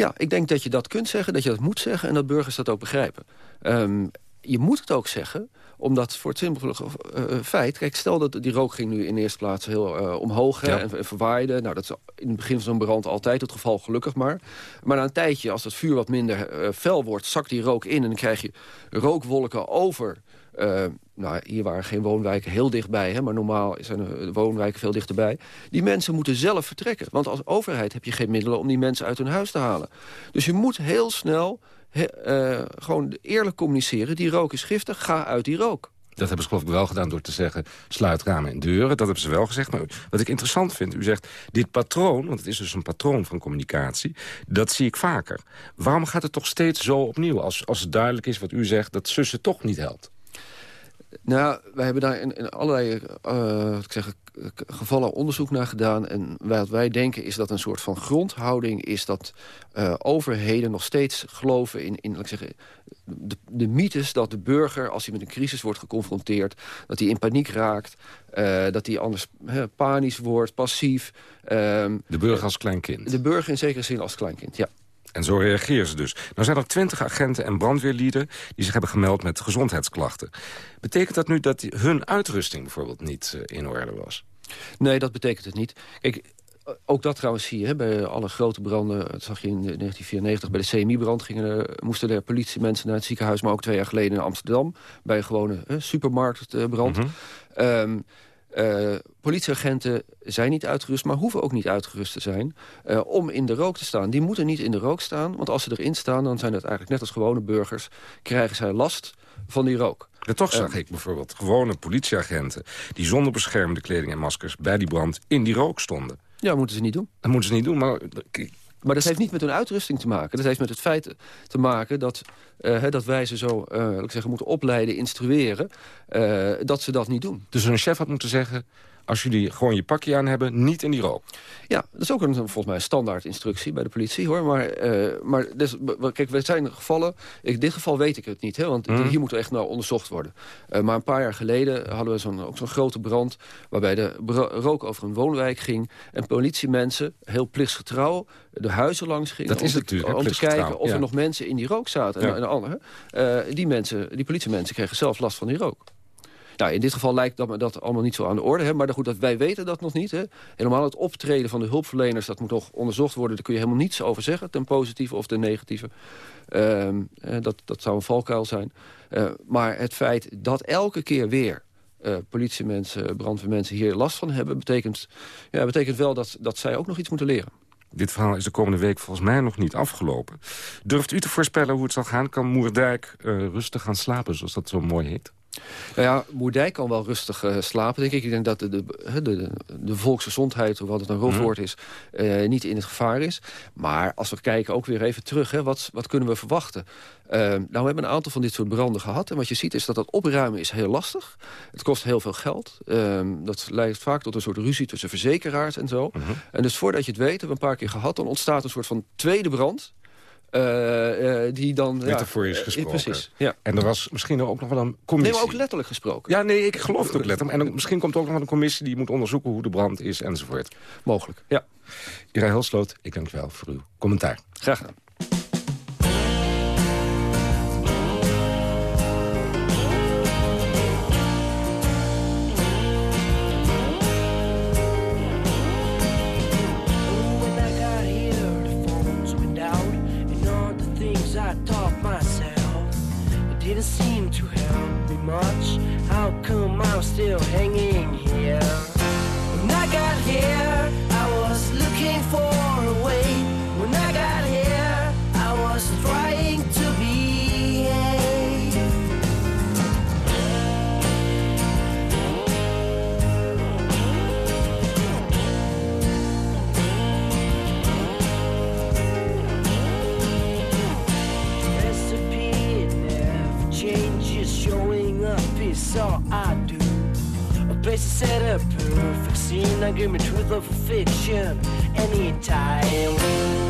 Ja, ik denk dat je dat kunt zeggen, dat je dat moet zeggen... en dat burgers dat ook begrijpen. Ehm, je moet het ook zeggen omdat voor het simpele uh, feit... Kijk, stel dat die rook ging nu in eerste plaats heel uh, omhoog en, en, verwaaide. Nou, dat is in het begin van zo'n brand altijd het geval, gelukkig maar. Maar na een tijdje, als het vuur wat minder uh, fel wordt... zakt die rook in en dan krijg je rookwolken over... nou, hier waren geen woonwijken heel dichtbij, hè, maar normaal zijn de woonwijken veel dichterbij. Die mensen moeten zelf vertrekken. Want als overheid heb je geen middelen om die mensen uit hun huis te halen. Dus je moet heel snel uh, gewoon eerlijk communiceren. Die rook is giftig, ga uit die rook. Dat hebben ze geloof ik wel gedaan door te zeggen... sluit ramen en deuren. Dat hebben ze wel gezegd. Maar wat ik interessant vind, u zegt... dit patroon, want het is dus een patroon van communicatie... dat zie ik vaker. Waarom gaat het toch steeds zo opnieuw? Als, als het duidelijk is wat u zegt, dat zussen toch niet helpt. Nou, wij hebben daar in, in allerlei uh, ik zeg, gevallen onderzoek naar gedaan. En wat wij denken is dat een soort van grondhouding is... dat uh, overheden nog steeds geloven in, in ik zeggen, de, de mythes dat de burger... als hij met een crisis wordt geconfronteerd... dat hij in paniek raakt, uh, dat hij anders he, panisch wordt, passief. Um, de burger als kleinkind? De burger in zekere zin als kleinkind, ja. En zo reageren ze dus. Nou zijn er twintig agenten en brandweerlieden... die zich hebben gemeld met gezondheidsklachten. Betekent dat nu dat hun uitrusting bijvoorbeeld niet uh, in orde was? Nee, dat betekent het niet. Kijk, ook dat trouwens zie je hè, bij alle grote branden. Dat zag je in 1994 bij de CMI-brand. moesten er politiemensen naar het ziekenhuis. Maar ook twee jaar geleden in Amsterdam. Bij een gewone hè, supermarktbrand. Mm -hmm. um, uh, politieagenten zijn niet uitgerust, maar hoeven ook niet uitgerust te zijn... Uh, om in de rook te staan. Die moeten niet in de rook staan, want als ze erin staan... dan zijn het eigenlijk net als gewone burgers, krijgen zij last van die rook. En toch zag ik bijvoorbeeld gewone politieagenten... die zonder beschermende kleding en maskers bij die brand in die rook stonden. Ja, moeten ze niet doen. Dat moeten ze niet doen, maar... Maar dat heeft niet met hun uitrusting te maken. Dat heeft met het feit te maken dat, uh, dat wij ze zo uh, ik zeggen, moeten opleiden, instrueren... Uh, dat ze dat niet doen. Dus een chef had moeten zeggen als jullie gewoon je pakje aan hebben, niet in die rook. Ja, dat is ook een, volgens mij een standaard instructie bij de politie, hoor. Maar, uh, maar dus, kijk, we zijn gevallen... In dit geval weet ik het niet, hè, want mm. hier moet echt nou onderzocht worden. Uh, maar een paar jaar geleden hadden we zo'n ook zo'n grote brand... waarbij de rook over een woonwijk ging... en politiemensen, heel plichtsgetrouw, de huizen langs gingen... Dat is om, natuurlijk, om te kijken of ja. er nog mensen in die rook zaten. Ja. En, en andere, uh, die, mensen, die politiemensen kregen zelf last van die rook. Nou, in dit geval lijkt dat me dat allemaal niet zo aan de orde. Hè? Maar goed, dat wij weten dat nog niet. Hè? Helemaal het optreden van de hulpverleners, dat moet nog onderzocht worden. Daar kun je helemaal niets over zeggen, ten positieve of ten negatieve. Um, dat, dat zou een valkuil zijn. Uh, maar het feit dat elke keer weer uh, politiemensen, brandweermensen hier last van hebben... betekent, ja, betekent wel dat, dat zij ook nog iets moeten leren. Dit verhaal is de komende week volgens mij nog niet afgelopen. Durft u te voorspellen hoe het zal gaan? Kan Moerdijk uh, rustig gaan slapen, zoals dat zo mooi heet? Nou ja, Moerdijk kan wel rustig uh, slapen, denk ik. Ik denk dat de, de, de, de volksgezondheid, hoewel het een roofwoord is... Uh, niet in het gevaar is. Maar als we kijken ook weer even terug, hè, wat, wat kunnen we verwachten? Uh, nou, we hebben een aantal van dit soort branden gehad. En wat je ziet is dat dat opruimen is heel lastig. Het kost heel veel geld. dat leidt vaak tot een soort ruzie tussen verzekeraars en zo. Mhm. En dus voordat je het weet, hebben we een paar keer gehad... dan ontstaat een soort van tweede brand... Uh, uh, die dan... Metafoor ja, is gesproken. Uh, precies, ja. En er was misschien ook nog wel een commissie. Nee, maar ook letterlijk gesproken. Ja, nee, ik geloof het ook letterlijk. En misschien komt er ook nog wel een commissie die moet onderzoeken hoe de brand is enzovoort. Mogelijk, ja. Ira Helsloot, ik dank u wel voor uw commentaar. Graag gedaan. Now give me truth or fiction anytime.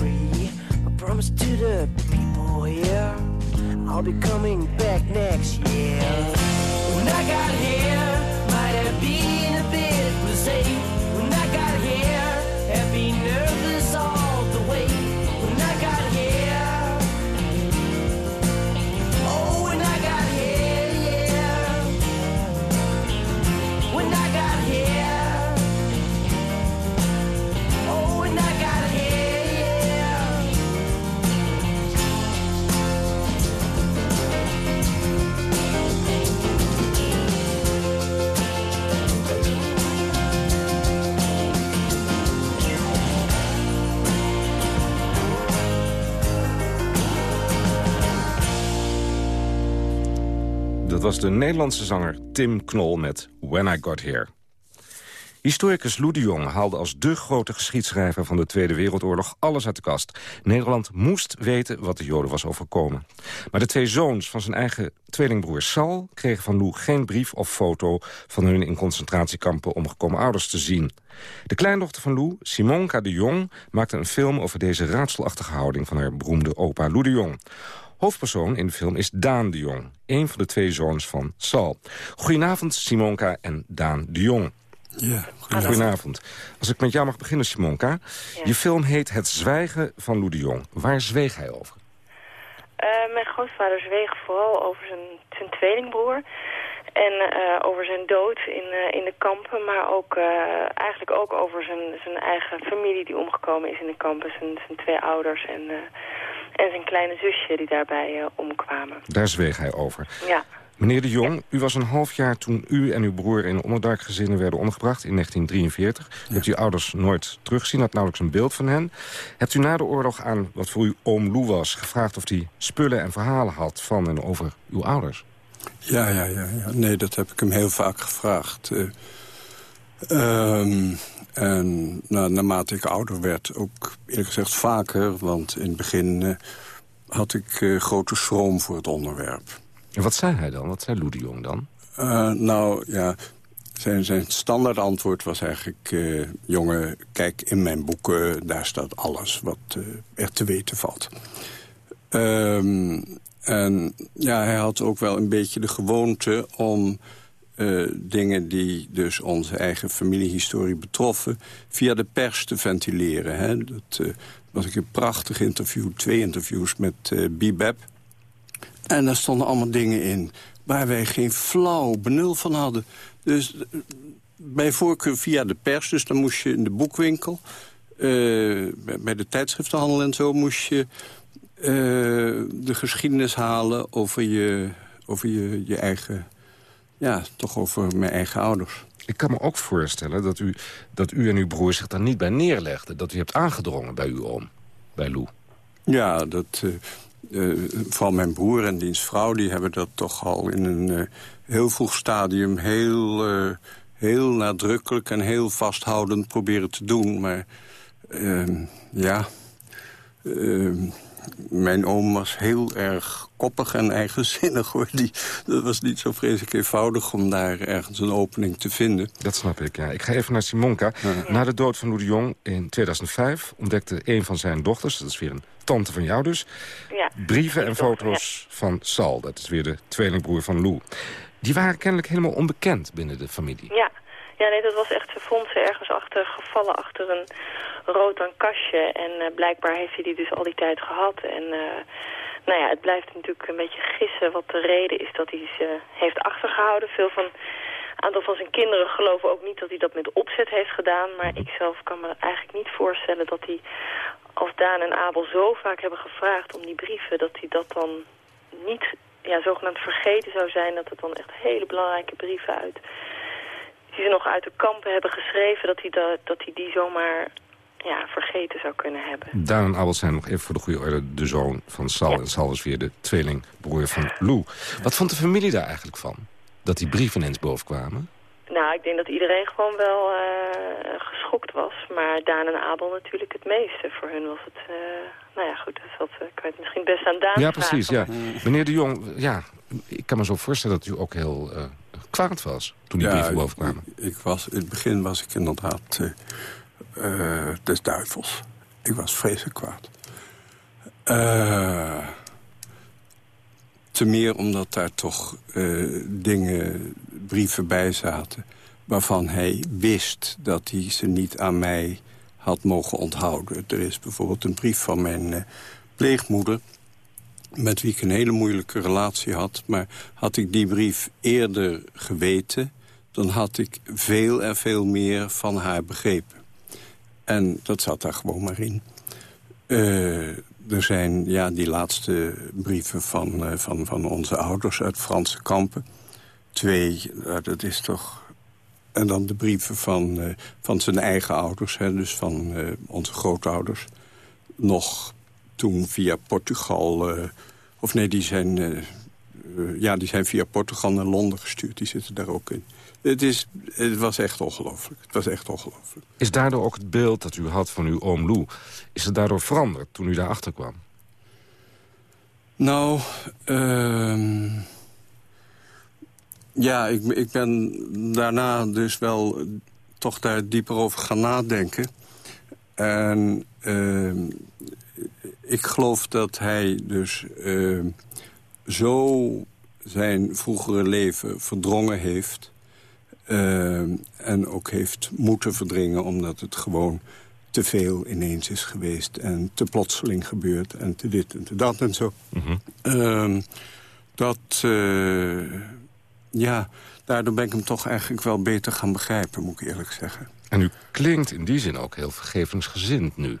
I promise to the people here I'll be coming back next year. When I got here, Was de Nederlandse zanger Tim Knol met When I Got Here. Historicus Lou de Jong haalde als de grote geschiedschrijver van de Tweede Wereldoorlog alles uit de kast. Nederland moest weten wat de Joden was overkomen. Maar de twee zoons van zijn eigen tweelingbroer Sal kregen van Lou geen brief of foto van hun in concentratiekampen omgekomen ouders te zien. De kleindochter van Lou, Simonka de Jong, maakte een film over deze raadselachtige houding van haar beroemde opa Lou de Jong. Hoofdpersoon in de film is Daan de Jong, een van de twee zoons van Sal. Goedenavond, Simonka en Daan de Jong. Ja, goedenavond. Als ik met jou mag beginnen, Simonka. Je film heet Het Zwijgen van Lou de Jong. Waar zweeg hij over? Eh, mijn grootvader zweeg vooral over zijn, zijn tweelingbroer. En eh, over zijn dood in, eh, in de kampen, maar ook eigenlijk ook over zijn, zijn eigen familie die omgekomen is in de kampen. Zijn, zijn twee ouders en, en zijn kleine zusje die daarbij omkwamen. Daar zweeg hij over. Ja. Meneer de Jong, u was een half jaar toen u en uw broer in onderduikgezinnen werden ondergebracht in 1943. Hebt u ouders nooit teruggezien, had nauwelijks een beeld van hen. Hebt u na de oorlog aan wat voor u oom Lou was gevraagd of hij spullen en verhalen had van en over uw ouders? Ja, ja, ja, ja. Nee, dat heb ik hem heel vaak gevraagd. Eh, ehm, en nou, naarmate ik ouder werd, ook eerlijk gezegd vaker. Want in het begin eh, had ik eh, grote schroom voor het onderwerp. En wat zei hij dan? Wat zei Lou de Jong dan? Uh, nou, ja, zijn, zijn standaard antwoord was eigenlijk... Jongen, kijk, in mijn boeken, daar staat alles wat er te weten valt. Um, en ja, hij had ook wel een beetje de gewoonte om... dingen die dus onze eigen familiehistorie betroffen... via de pers te ventileren. Hè. Dat was ik een prachtig interview, twee interviews met Bibeb... En daar stonden allemaal dingen in waar wij geen flauw benul van hadden. Dus bij voorkeur via de pers, dus dan moest je in de boekwinkel... Uh, bij de tijdschriftenhandel en zo moest je uh, de geschiedenis halen over je, over je, je eigen... Ja, toch over mijn eigen ouders. Ik kan me ook voorstellen dat u, dat u en uw broer zich daar niet bij neerlegden. Dat u hebt aangedrongen bij uw oom, bij Lou. Ja, dat... Uh, uh, vooral mijn broer en diens vrouw... die hebben dat toch al in een uh, heel vroeg stadium... Heel, heel nadrukkelijk en heel vasthoudend proberen te doen. Maar ehm, ja... Mijn oom was heel erg koppig en eigenzinnig. Hoor. Die, dat was niet zo vreselijk eenvoudig om daar ergens een opening te vinden. Dat snap ik, ja. Ik ga even naar Simonka. Na de dood van Lou de Jong in 2005 ontdekte een van zijn dochters... dat is weer een tante van jou dus... Ja. brieven en foto's van Sal. Dat is weer de tweelingbroer van Lou. Die waren kennelijk helemaal onbekend binnen de familie. Ja. Ja, nee, dat was echt, ze vond ze ergens achter, gevallen achter een rood kastje. En uh, blijkbaar heeft hij die dus al die tijd gehad. En uh, nou ja, het blijft natuurlijk een beetje gissen wat de reden is dat hij ze heeft achtergehouden. Veel van, aantal van zijn kinderen geloven ook niet dat hij dat met opzet heeft gedaan. Maar ik zelf kan me eigenlijk niet voorstellen dat hij, als Daan en Abel zo vaak hebben gevraagd om die brieven, dat hij dat dan niet ja, zogenaamd vergeten zou zijn. Dat het dan echt hele belangrijke brieven uit die ze nog uit de kampen hebben geschreven... dat hij, dat, dat hij die zomaar ja, vergeten zou kunnen hebben. Daan en Abel zijn nog even voor de goede orde de zoon van Sal. Ja. En Sal is weer de tweelingbroer van Lou. Wat vond de familie daar eigenlijk van? Dat die brieven ineens boven kwamen? Nou, ik denk dat iedereen gewoon wel uh, geschokt was. Maar Daan en Abel natuurlijk het meeste. Voor hun was het... Uh, nou ja, goed, dat uh, kan je het misschien best aan Daan Ja, precies, ja. Meneer de Jong, ja, ik kan me zo voorstellen dat u ook heel kwaad was toen die ja, brieven boven kwamen. Ik, ik was, in het begin was ik inderdaad uh, des duivels. Ik was vreselijk kwaad. Uh, te meer omdat daar toch uh, dingen, brieven bij zaten... waarvan hij wist dat hij ze niet aan mij had mogen onthouden. Er is bijvoorbeeld een brief van mijn pleegmoeder... met wie ik een hele moeilijke relatie had. Maar had ik die brief eerder geweten... dan had ik veel en veel meer van haar begrepen. En dat zat daar gewoon maar in. Uh, er zijn ja, die laatste brieven van, uh, van, van onze ouders uit Franse kampen. Twee, uh, dat is toch... En dan de brieven van, van zijn eigen ouders, hè, dus van onze grootouders. Nog toen via Portugal... of nee, die zijn, ja, die zijn via Portugal naar Londen gestuurd. Die zitten daar ook in. Het, is, het was echt ongelooflijk. Het was echt ongelooflijk. Is daardoor ook het beeld dat u had van uw oom Lou... is het daardoor veranderd toen u daarachter kwam? Nou, uh, ja, ik, ik ben daarna dus wel toch daar dieper over gaan nadenken. En uh, ik geloof dat hij dus uh, zo zijn vroegere leven verdrongen heeft... Uh, en ook heeft moeten verdringen omdat het gewoon te veel ineens is geweest... en te plotseling gebeurd en te dit en te dat en zo. Mm -hmm. uh, dat, uh, ja, daardoor ben ik hem toch eigenlijk wel beter gaan begrijpen, moet ik eerlijk zeggen. En u klinkt in die zin ook heel vergevensgezind nu.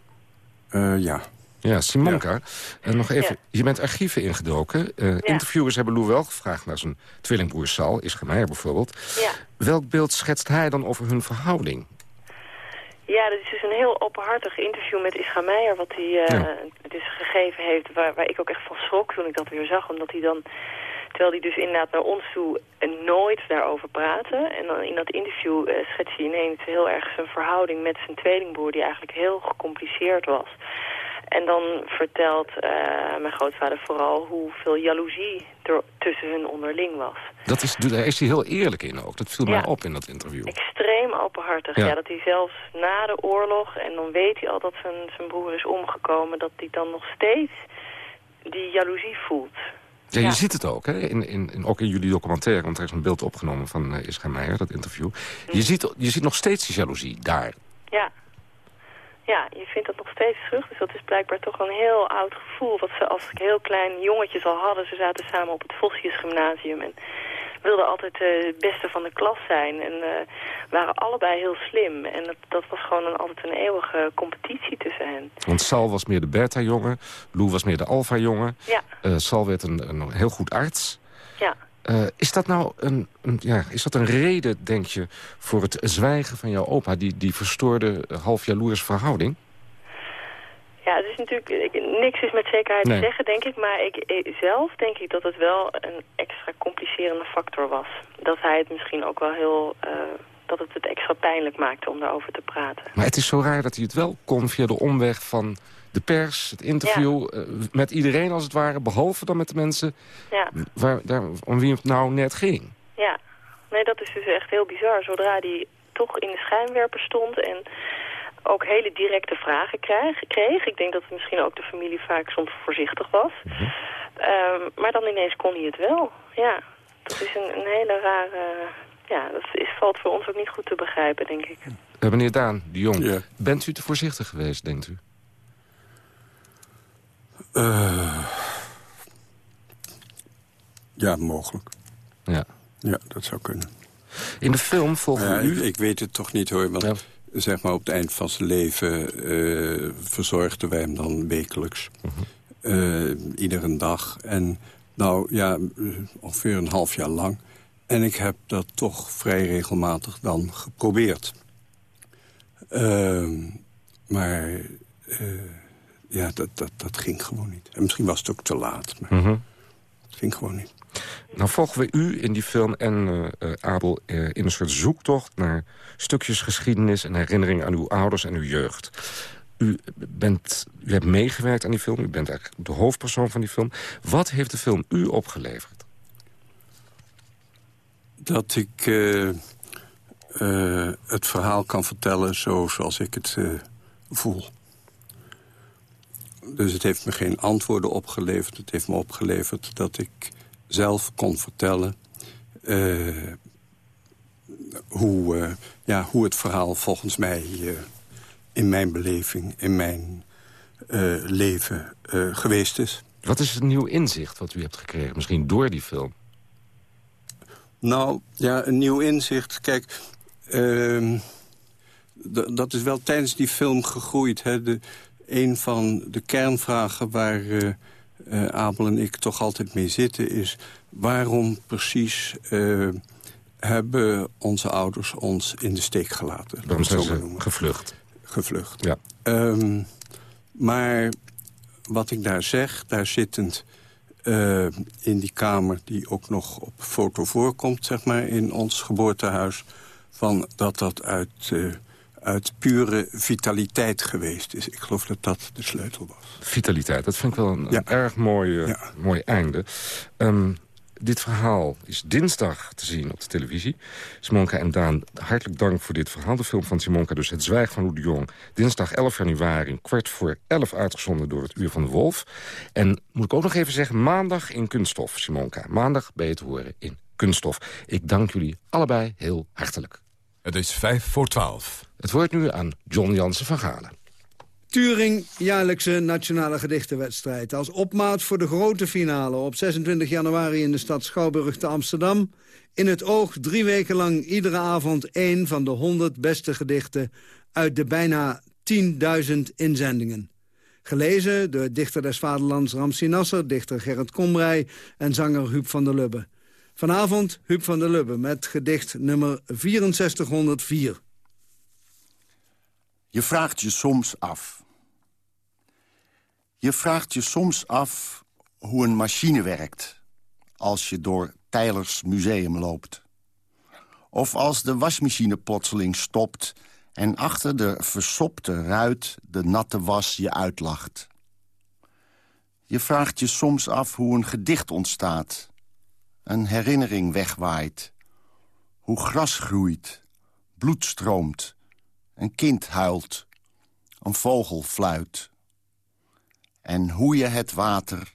Ja. Ja, Simonka. En nog even, je bent archieven ingedoken. Uh, ja. Interviewers hebben Lou wel gevraagd naar zijn tweelingbroer Sal, bijvoorbeeld. Ja. Welk beeld schetst hij dan over hun verhouding? Ja, dat is dus een heel openhartig interview met Ischa Meijer... wat hij uh, ja. dus gegeven heeft, waar, waar ik ook echt van schrok toen ik dat weer zag. Omdat hij dan, terwijl hij dus inderdaad naar ons toe nooit daarover praatte... en dan in dat interview uh, schetst hij ineens heel erg zijn verhouding met zijn tweelingbroer... die eigenlijk heel gecompliceerd was... En dan vertelt uh, mijn grootvader vooral hoeveel jaloezie er tussen hun onderling was. Dat is, daar is hij heel eerlijk in ook. Dat viel ja. mij op in dat interview. Extreem openhartig. Ja. ja. dat hij zelfs na de oorlog, en dan weet hij al dat zijn, zijn broer is omgekomen... dat hij dan nog steeds die jaloezie voelt. Ja, je ziet het ook, hè? In, in, in, ook in jullie documentaire, want er is een beeld opgenomen van uh, Ischa Meijer, dat interview. Je, mm. ziet, je ziet nog steeds die jaloezie daar. Ja, ja, je vindt dat nog steeds terug. Dus dat is blijkbaar toch een heel oud gevoel... wat ze als heel klein jongetjes al hadden. Ze zaten samen op het Vossius Gymnasium... en wilden altijd uh, het beste van de klas zijn. En uh, waren allebei heel slim. En dat, dat was gewoon een, altijd een eeuwige competitie tussen hen. Want Sal was meer de beta-jongen. Lou was meer de alfa-jongen. Ja. Uh, Sal werd een, een heel goed arts. Uh, is dat nou een, een, ja, is dat een reden, denk je, voor het zwijgen van jouw opa... die, die verstoorde, half jaloers verhouding? Ja, het is natuurlijk, niks is met zekerheid nee. te zeggen, denk ik. Maar ik, ik, zelf denk ik dat het wel een extra complicerende factor was. Dat hij het misschien ook wel heel... Uh, dat het het extra pijnlijk maakte om daarover te praten. Maar het is zo raar dat hij het wel kon via de omweg van de pers, het interview, ja. uh, met iedereen als het ware, behalve dan met de mensen ja. waar, daar, om wie het nou net ging. Ja, nee, dat is dus echt heel bizar. Zodra die toch in de schijnwerper stond en ook hele directe vragen kreeg, kreeg. ik denk dat misschien ook de familie vaak soms voorzichtig was. Mm -hmm. um, maar dan ineens kon hij het wel, ja. Dat is een, een hele rare... Ja, dat is, valt voor ons ook niet goed te begrijpen, denk ik. Uh, meneer Daan, de Jong, ja. bent u te voorzichtig geweest, denkt u? Uh, ja, mogelijk. Ja. Ja, dat zou kunnen. In de film volgen ja, u... Ik, ik, weet het toch niet hoor, want ja. zeg maar op het eind van zijn leven uh, verzorgden wij hem dan wekelijks. Uh -huh. uh, iedere dag. En nou ja, ongeveer een half jaar lang. En ik heb dat toch vrij regelmatig dan geprobeerd. Ehm, maar ja, dat, dat, dat ging gewoon niet. En misschien was het ook te laat, maar -huh. het ging gewoon niet. Nou volgen we u in die film en uh, Abel uh, in een soort zoektocht... naar stukjes geschiedenis en herinnering aan uw ouders en uw jeugd. U, bent, u hebt meegewerkt aan die film, u bent eigenlijk de hoofdpersoon van die film. Wat heeft de film u opgeleverd? Dat ik uh, het verhaal kan vertellen zo, zoals ik het voel. Dus het heeft me geen antwoorden opgeleverd. Het heeft me opgeleverd dat ik zelf kon vertellen... Uh, hoe, uh, ja, hoe het verhaal volgens mij uh, in mijn beleving, in mijn leven geweest is. Wat is het nieuw inzicht wat u hebt gekregen, misschien door die film? Nou, ja, een nieuw inzicht. Kijk, uh, dat is wel tijdens die film gegroeid. Hè? De, een van de kernvragen waar uh, uh, Abel en ik toch altijd mee zitten... is waarom precies uh, hebben onze ouders ons in de steek gelaten? Waarom zijn ze gevlucht? Gevlucht. Ja. Um, maar wat ik daar zeg, daar zittend in die kamer... die ook nog op foto voorkomt, zeg maar, in ons geboortehuis... van dat dat uit, uit pure vitaliteit geweest is. Ik geloof dat dat de sleutel was. Vitaliteit, dat vind ik wel een, ja. een erg mooi, ja. mooi einde. Um, dit verhaal is dinsdag te zien op de televisie. Simonka en Daan, hartelijk dank voor dit verhaal. De film van Simonka, dus Het Zwijg van de Jong. Dinsdag 11 januari, kwart voor 11 uitgezonden door het Uur van de Wolf. En moet ik ook nog even zeggen, maandag in Kunststof, Simonka. Maandag ben je te horen in Kunststof. Ik dank jullie allebei heel hartelijk. Het is 5 voor 12. Het woord nu aan John Jansen van Galen. Turing, jaarlijkse nationale gedichtenwedstrijd. Als opmaat voor de grote finale op 26 januari in de stad Schouwburg te Amsterdam. In het oog drie weken lang iedere avond één van de 100 beste gedichten... uit de bijna 10.000 inzendingen. Gelezen door dichter des vaderlands Ramsi Nasser, dichter Gerrit Komrij... en zanger Huub van der Lubbe. Vanavond Huub van der Lubbe met gedicht nummer 6404. Je vraagt je soms af je vraagt je soms af hoe een machine werkt... als je door Tylers museum loopt. Of als de wasmachine plotseling stopt... en achter de versopte ruit de natte was je uitlacht. Je vraagt je soms af hoe een gedicht ontstaat. Een herinnering wegwaait. Hoe gras groeit, bloed stroomt, een kind huilt, een vogel fluit en hoe je het water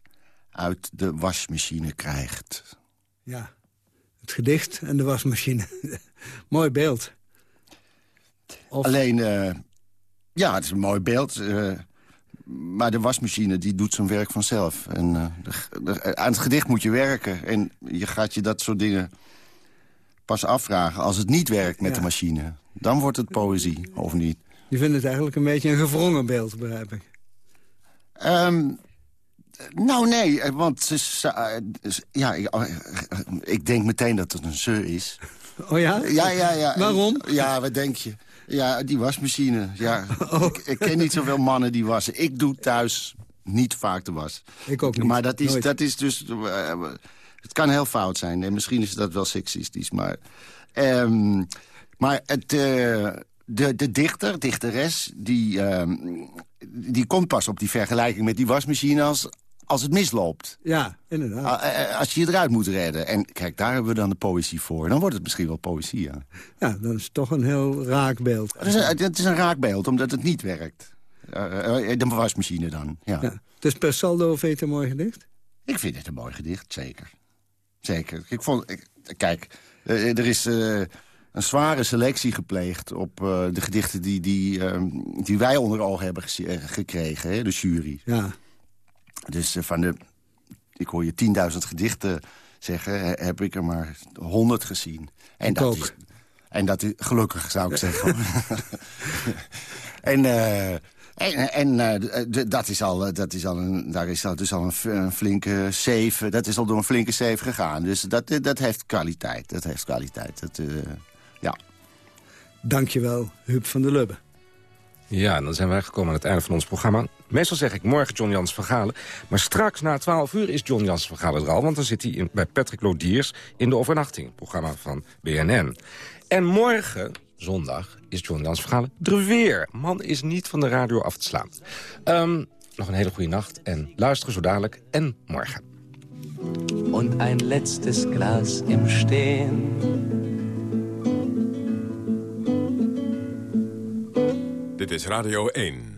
uit de wasmachine krijgt. Ja, het gedicht en de wasmachine. mooi beeld. Of... Alleen, uh, ja, het is een mooi beeld. Uh, maar de wasmachine die doet zijn werk vanzelf. En, uh, de, de, aan het gedicht moet je werken. En je gaat je dat soort dingen pas afvragen als het niet werkt met ja. de machine. Dan wordt het poëzie, of niet? Je vindt het eigenlijk een beetje een gewrongen beeld, begrijp ik. Um, nou, nee, want ja, ik, ik, denk meteen dat het een ze is. Oh ja? Ja, ja, ja. Waarom? Ja, wat denk je? Ja, die wasmachine. Ja. Oh. Ik, ik, ken niet zoveel mannen die wassen. Ik doe thuis niet vaak de was. Ik ook niet. Maar dat is, dat is dus... Uh, het kan heel fout zijn. En misschien is dat wel seksistisch, maar... Um, maar het... Uh, de, de dichter, dichteres, die, uh, die komt pas op die vergelijking met die wasmachine als, als het misloopt. Ja, inderdaad. Als je je eruit moet redden. En kijk, daar hebben we dan de poëzie voor. Dan wordt het misschien wel poëzie, ja. Ja, dat is toch een heel raak beeld. Het is een, het is een raak beeld, omdat het niet werkt. De wasmachine dan, ja. ja. Dus per saldo vind je het een mooi gedicht? Ik vind het een mooi gedicht, zeker. Zeker. Ik vond, ik, kijk, er is... Uh, een zware selectie gepleegd op uh, de gedichten die, die, uh, die wij onder ogen hebben gekregen, hè, de jury. Ja. Dus uh, van de, ik hoor je 10.000 gedichten zeggen, heb ik er maar 100 gezien. En ik dat ook. is En dat is gelukkig, zou ik zeggen. en en, en uh, dat is al, dat is al een, daar is al, dus al een, een, flinke zeven. Dat is al door een flinke zeven gegaan. Dus dat, dat heeft kwaliteit. Dat heeft kwaliteit. Dat, uh, ja. Dankjewel, Huub van der Lubbe. Ja, en dan zijn wij gekomen aan het einde van ons programma. Meestal zeg ik morgen John Jans van Galen. Maar straks na 12 uur is John Jans van Galen er al. Want dan zit hij bij Patrick Lodiers in de overnachting. Programma van BNN. En morgen, zondag, is John Jans van Galen er weer. Man is niet van de radio af te slaan. Um, nog een hele goede nacht en luisteren zo dadelijk en morgen. Und ein letztes Glas im Stehen. Dit is Radio 1.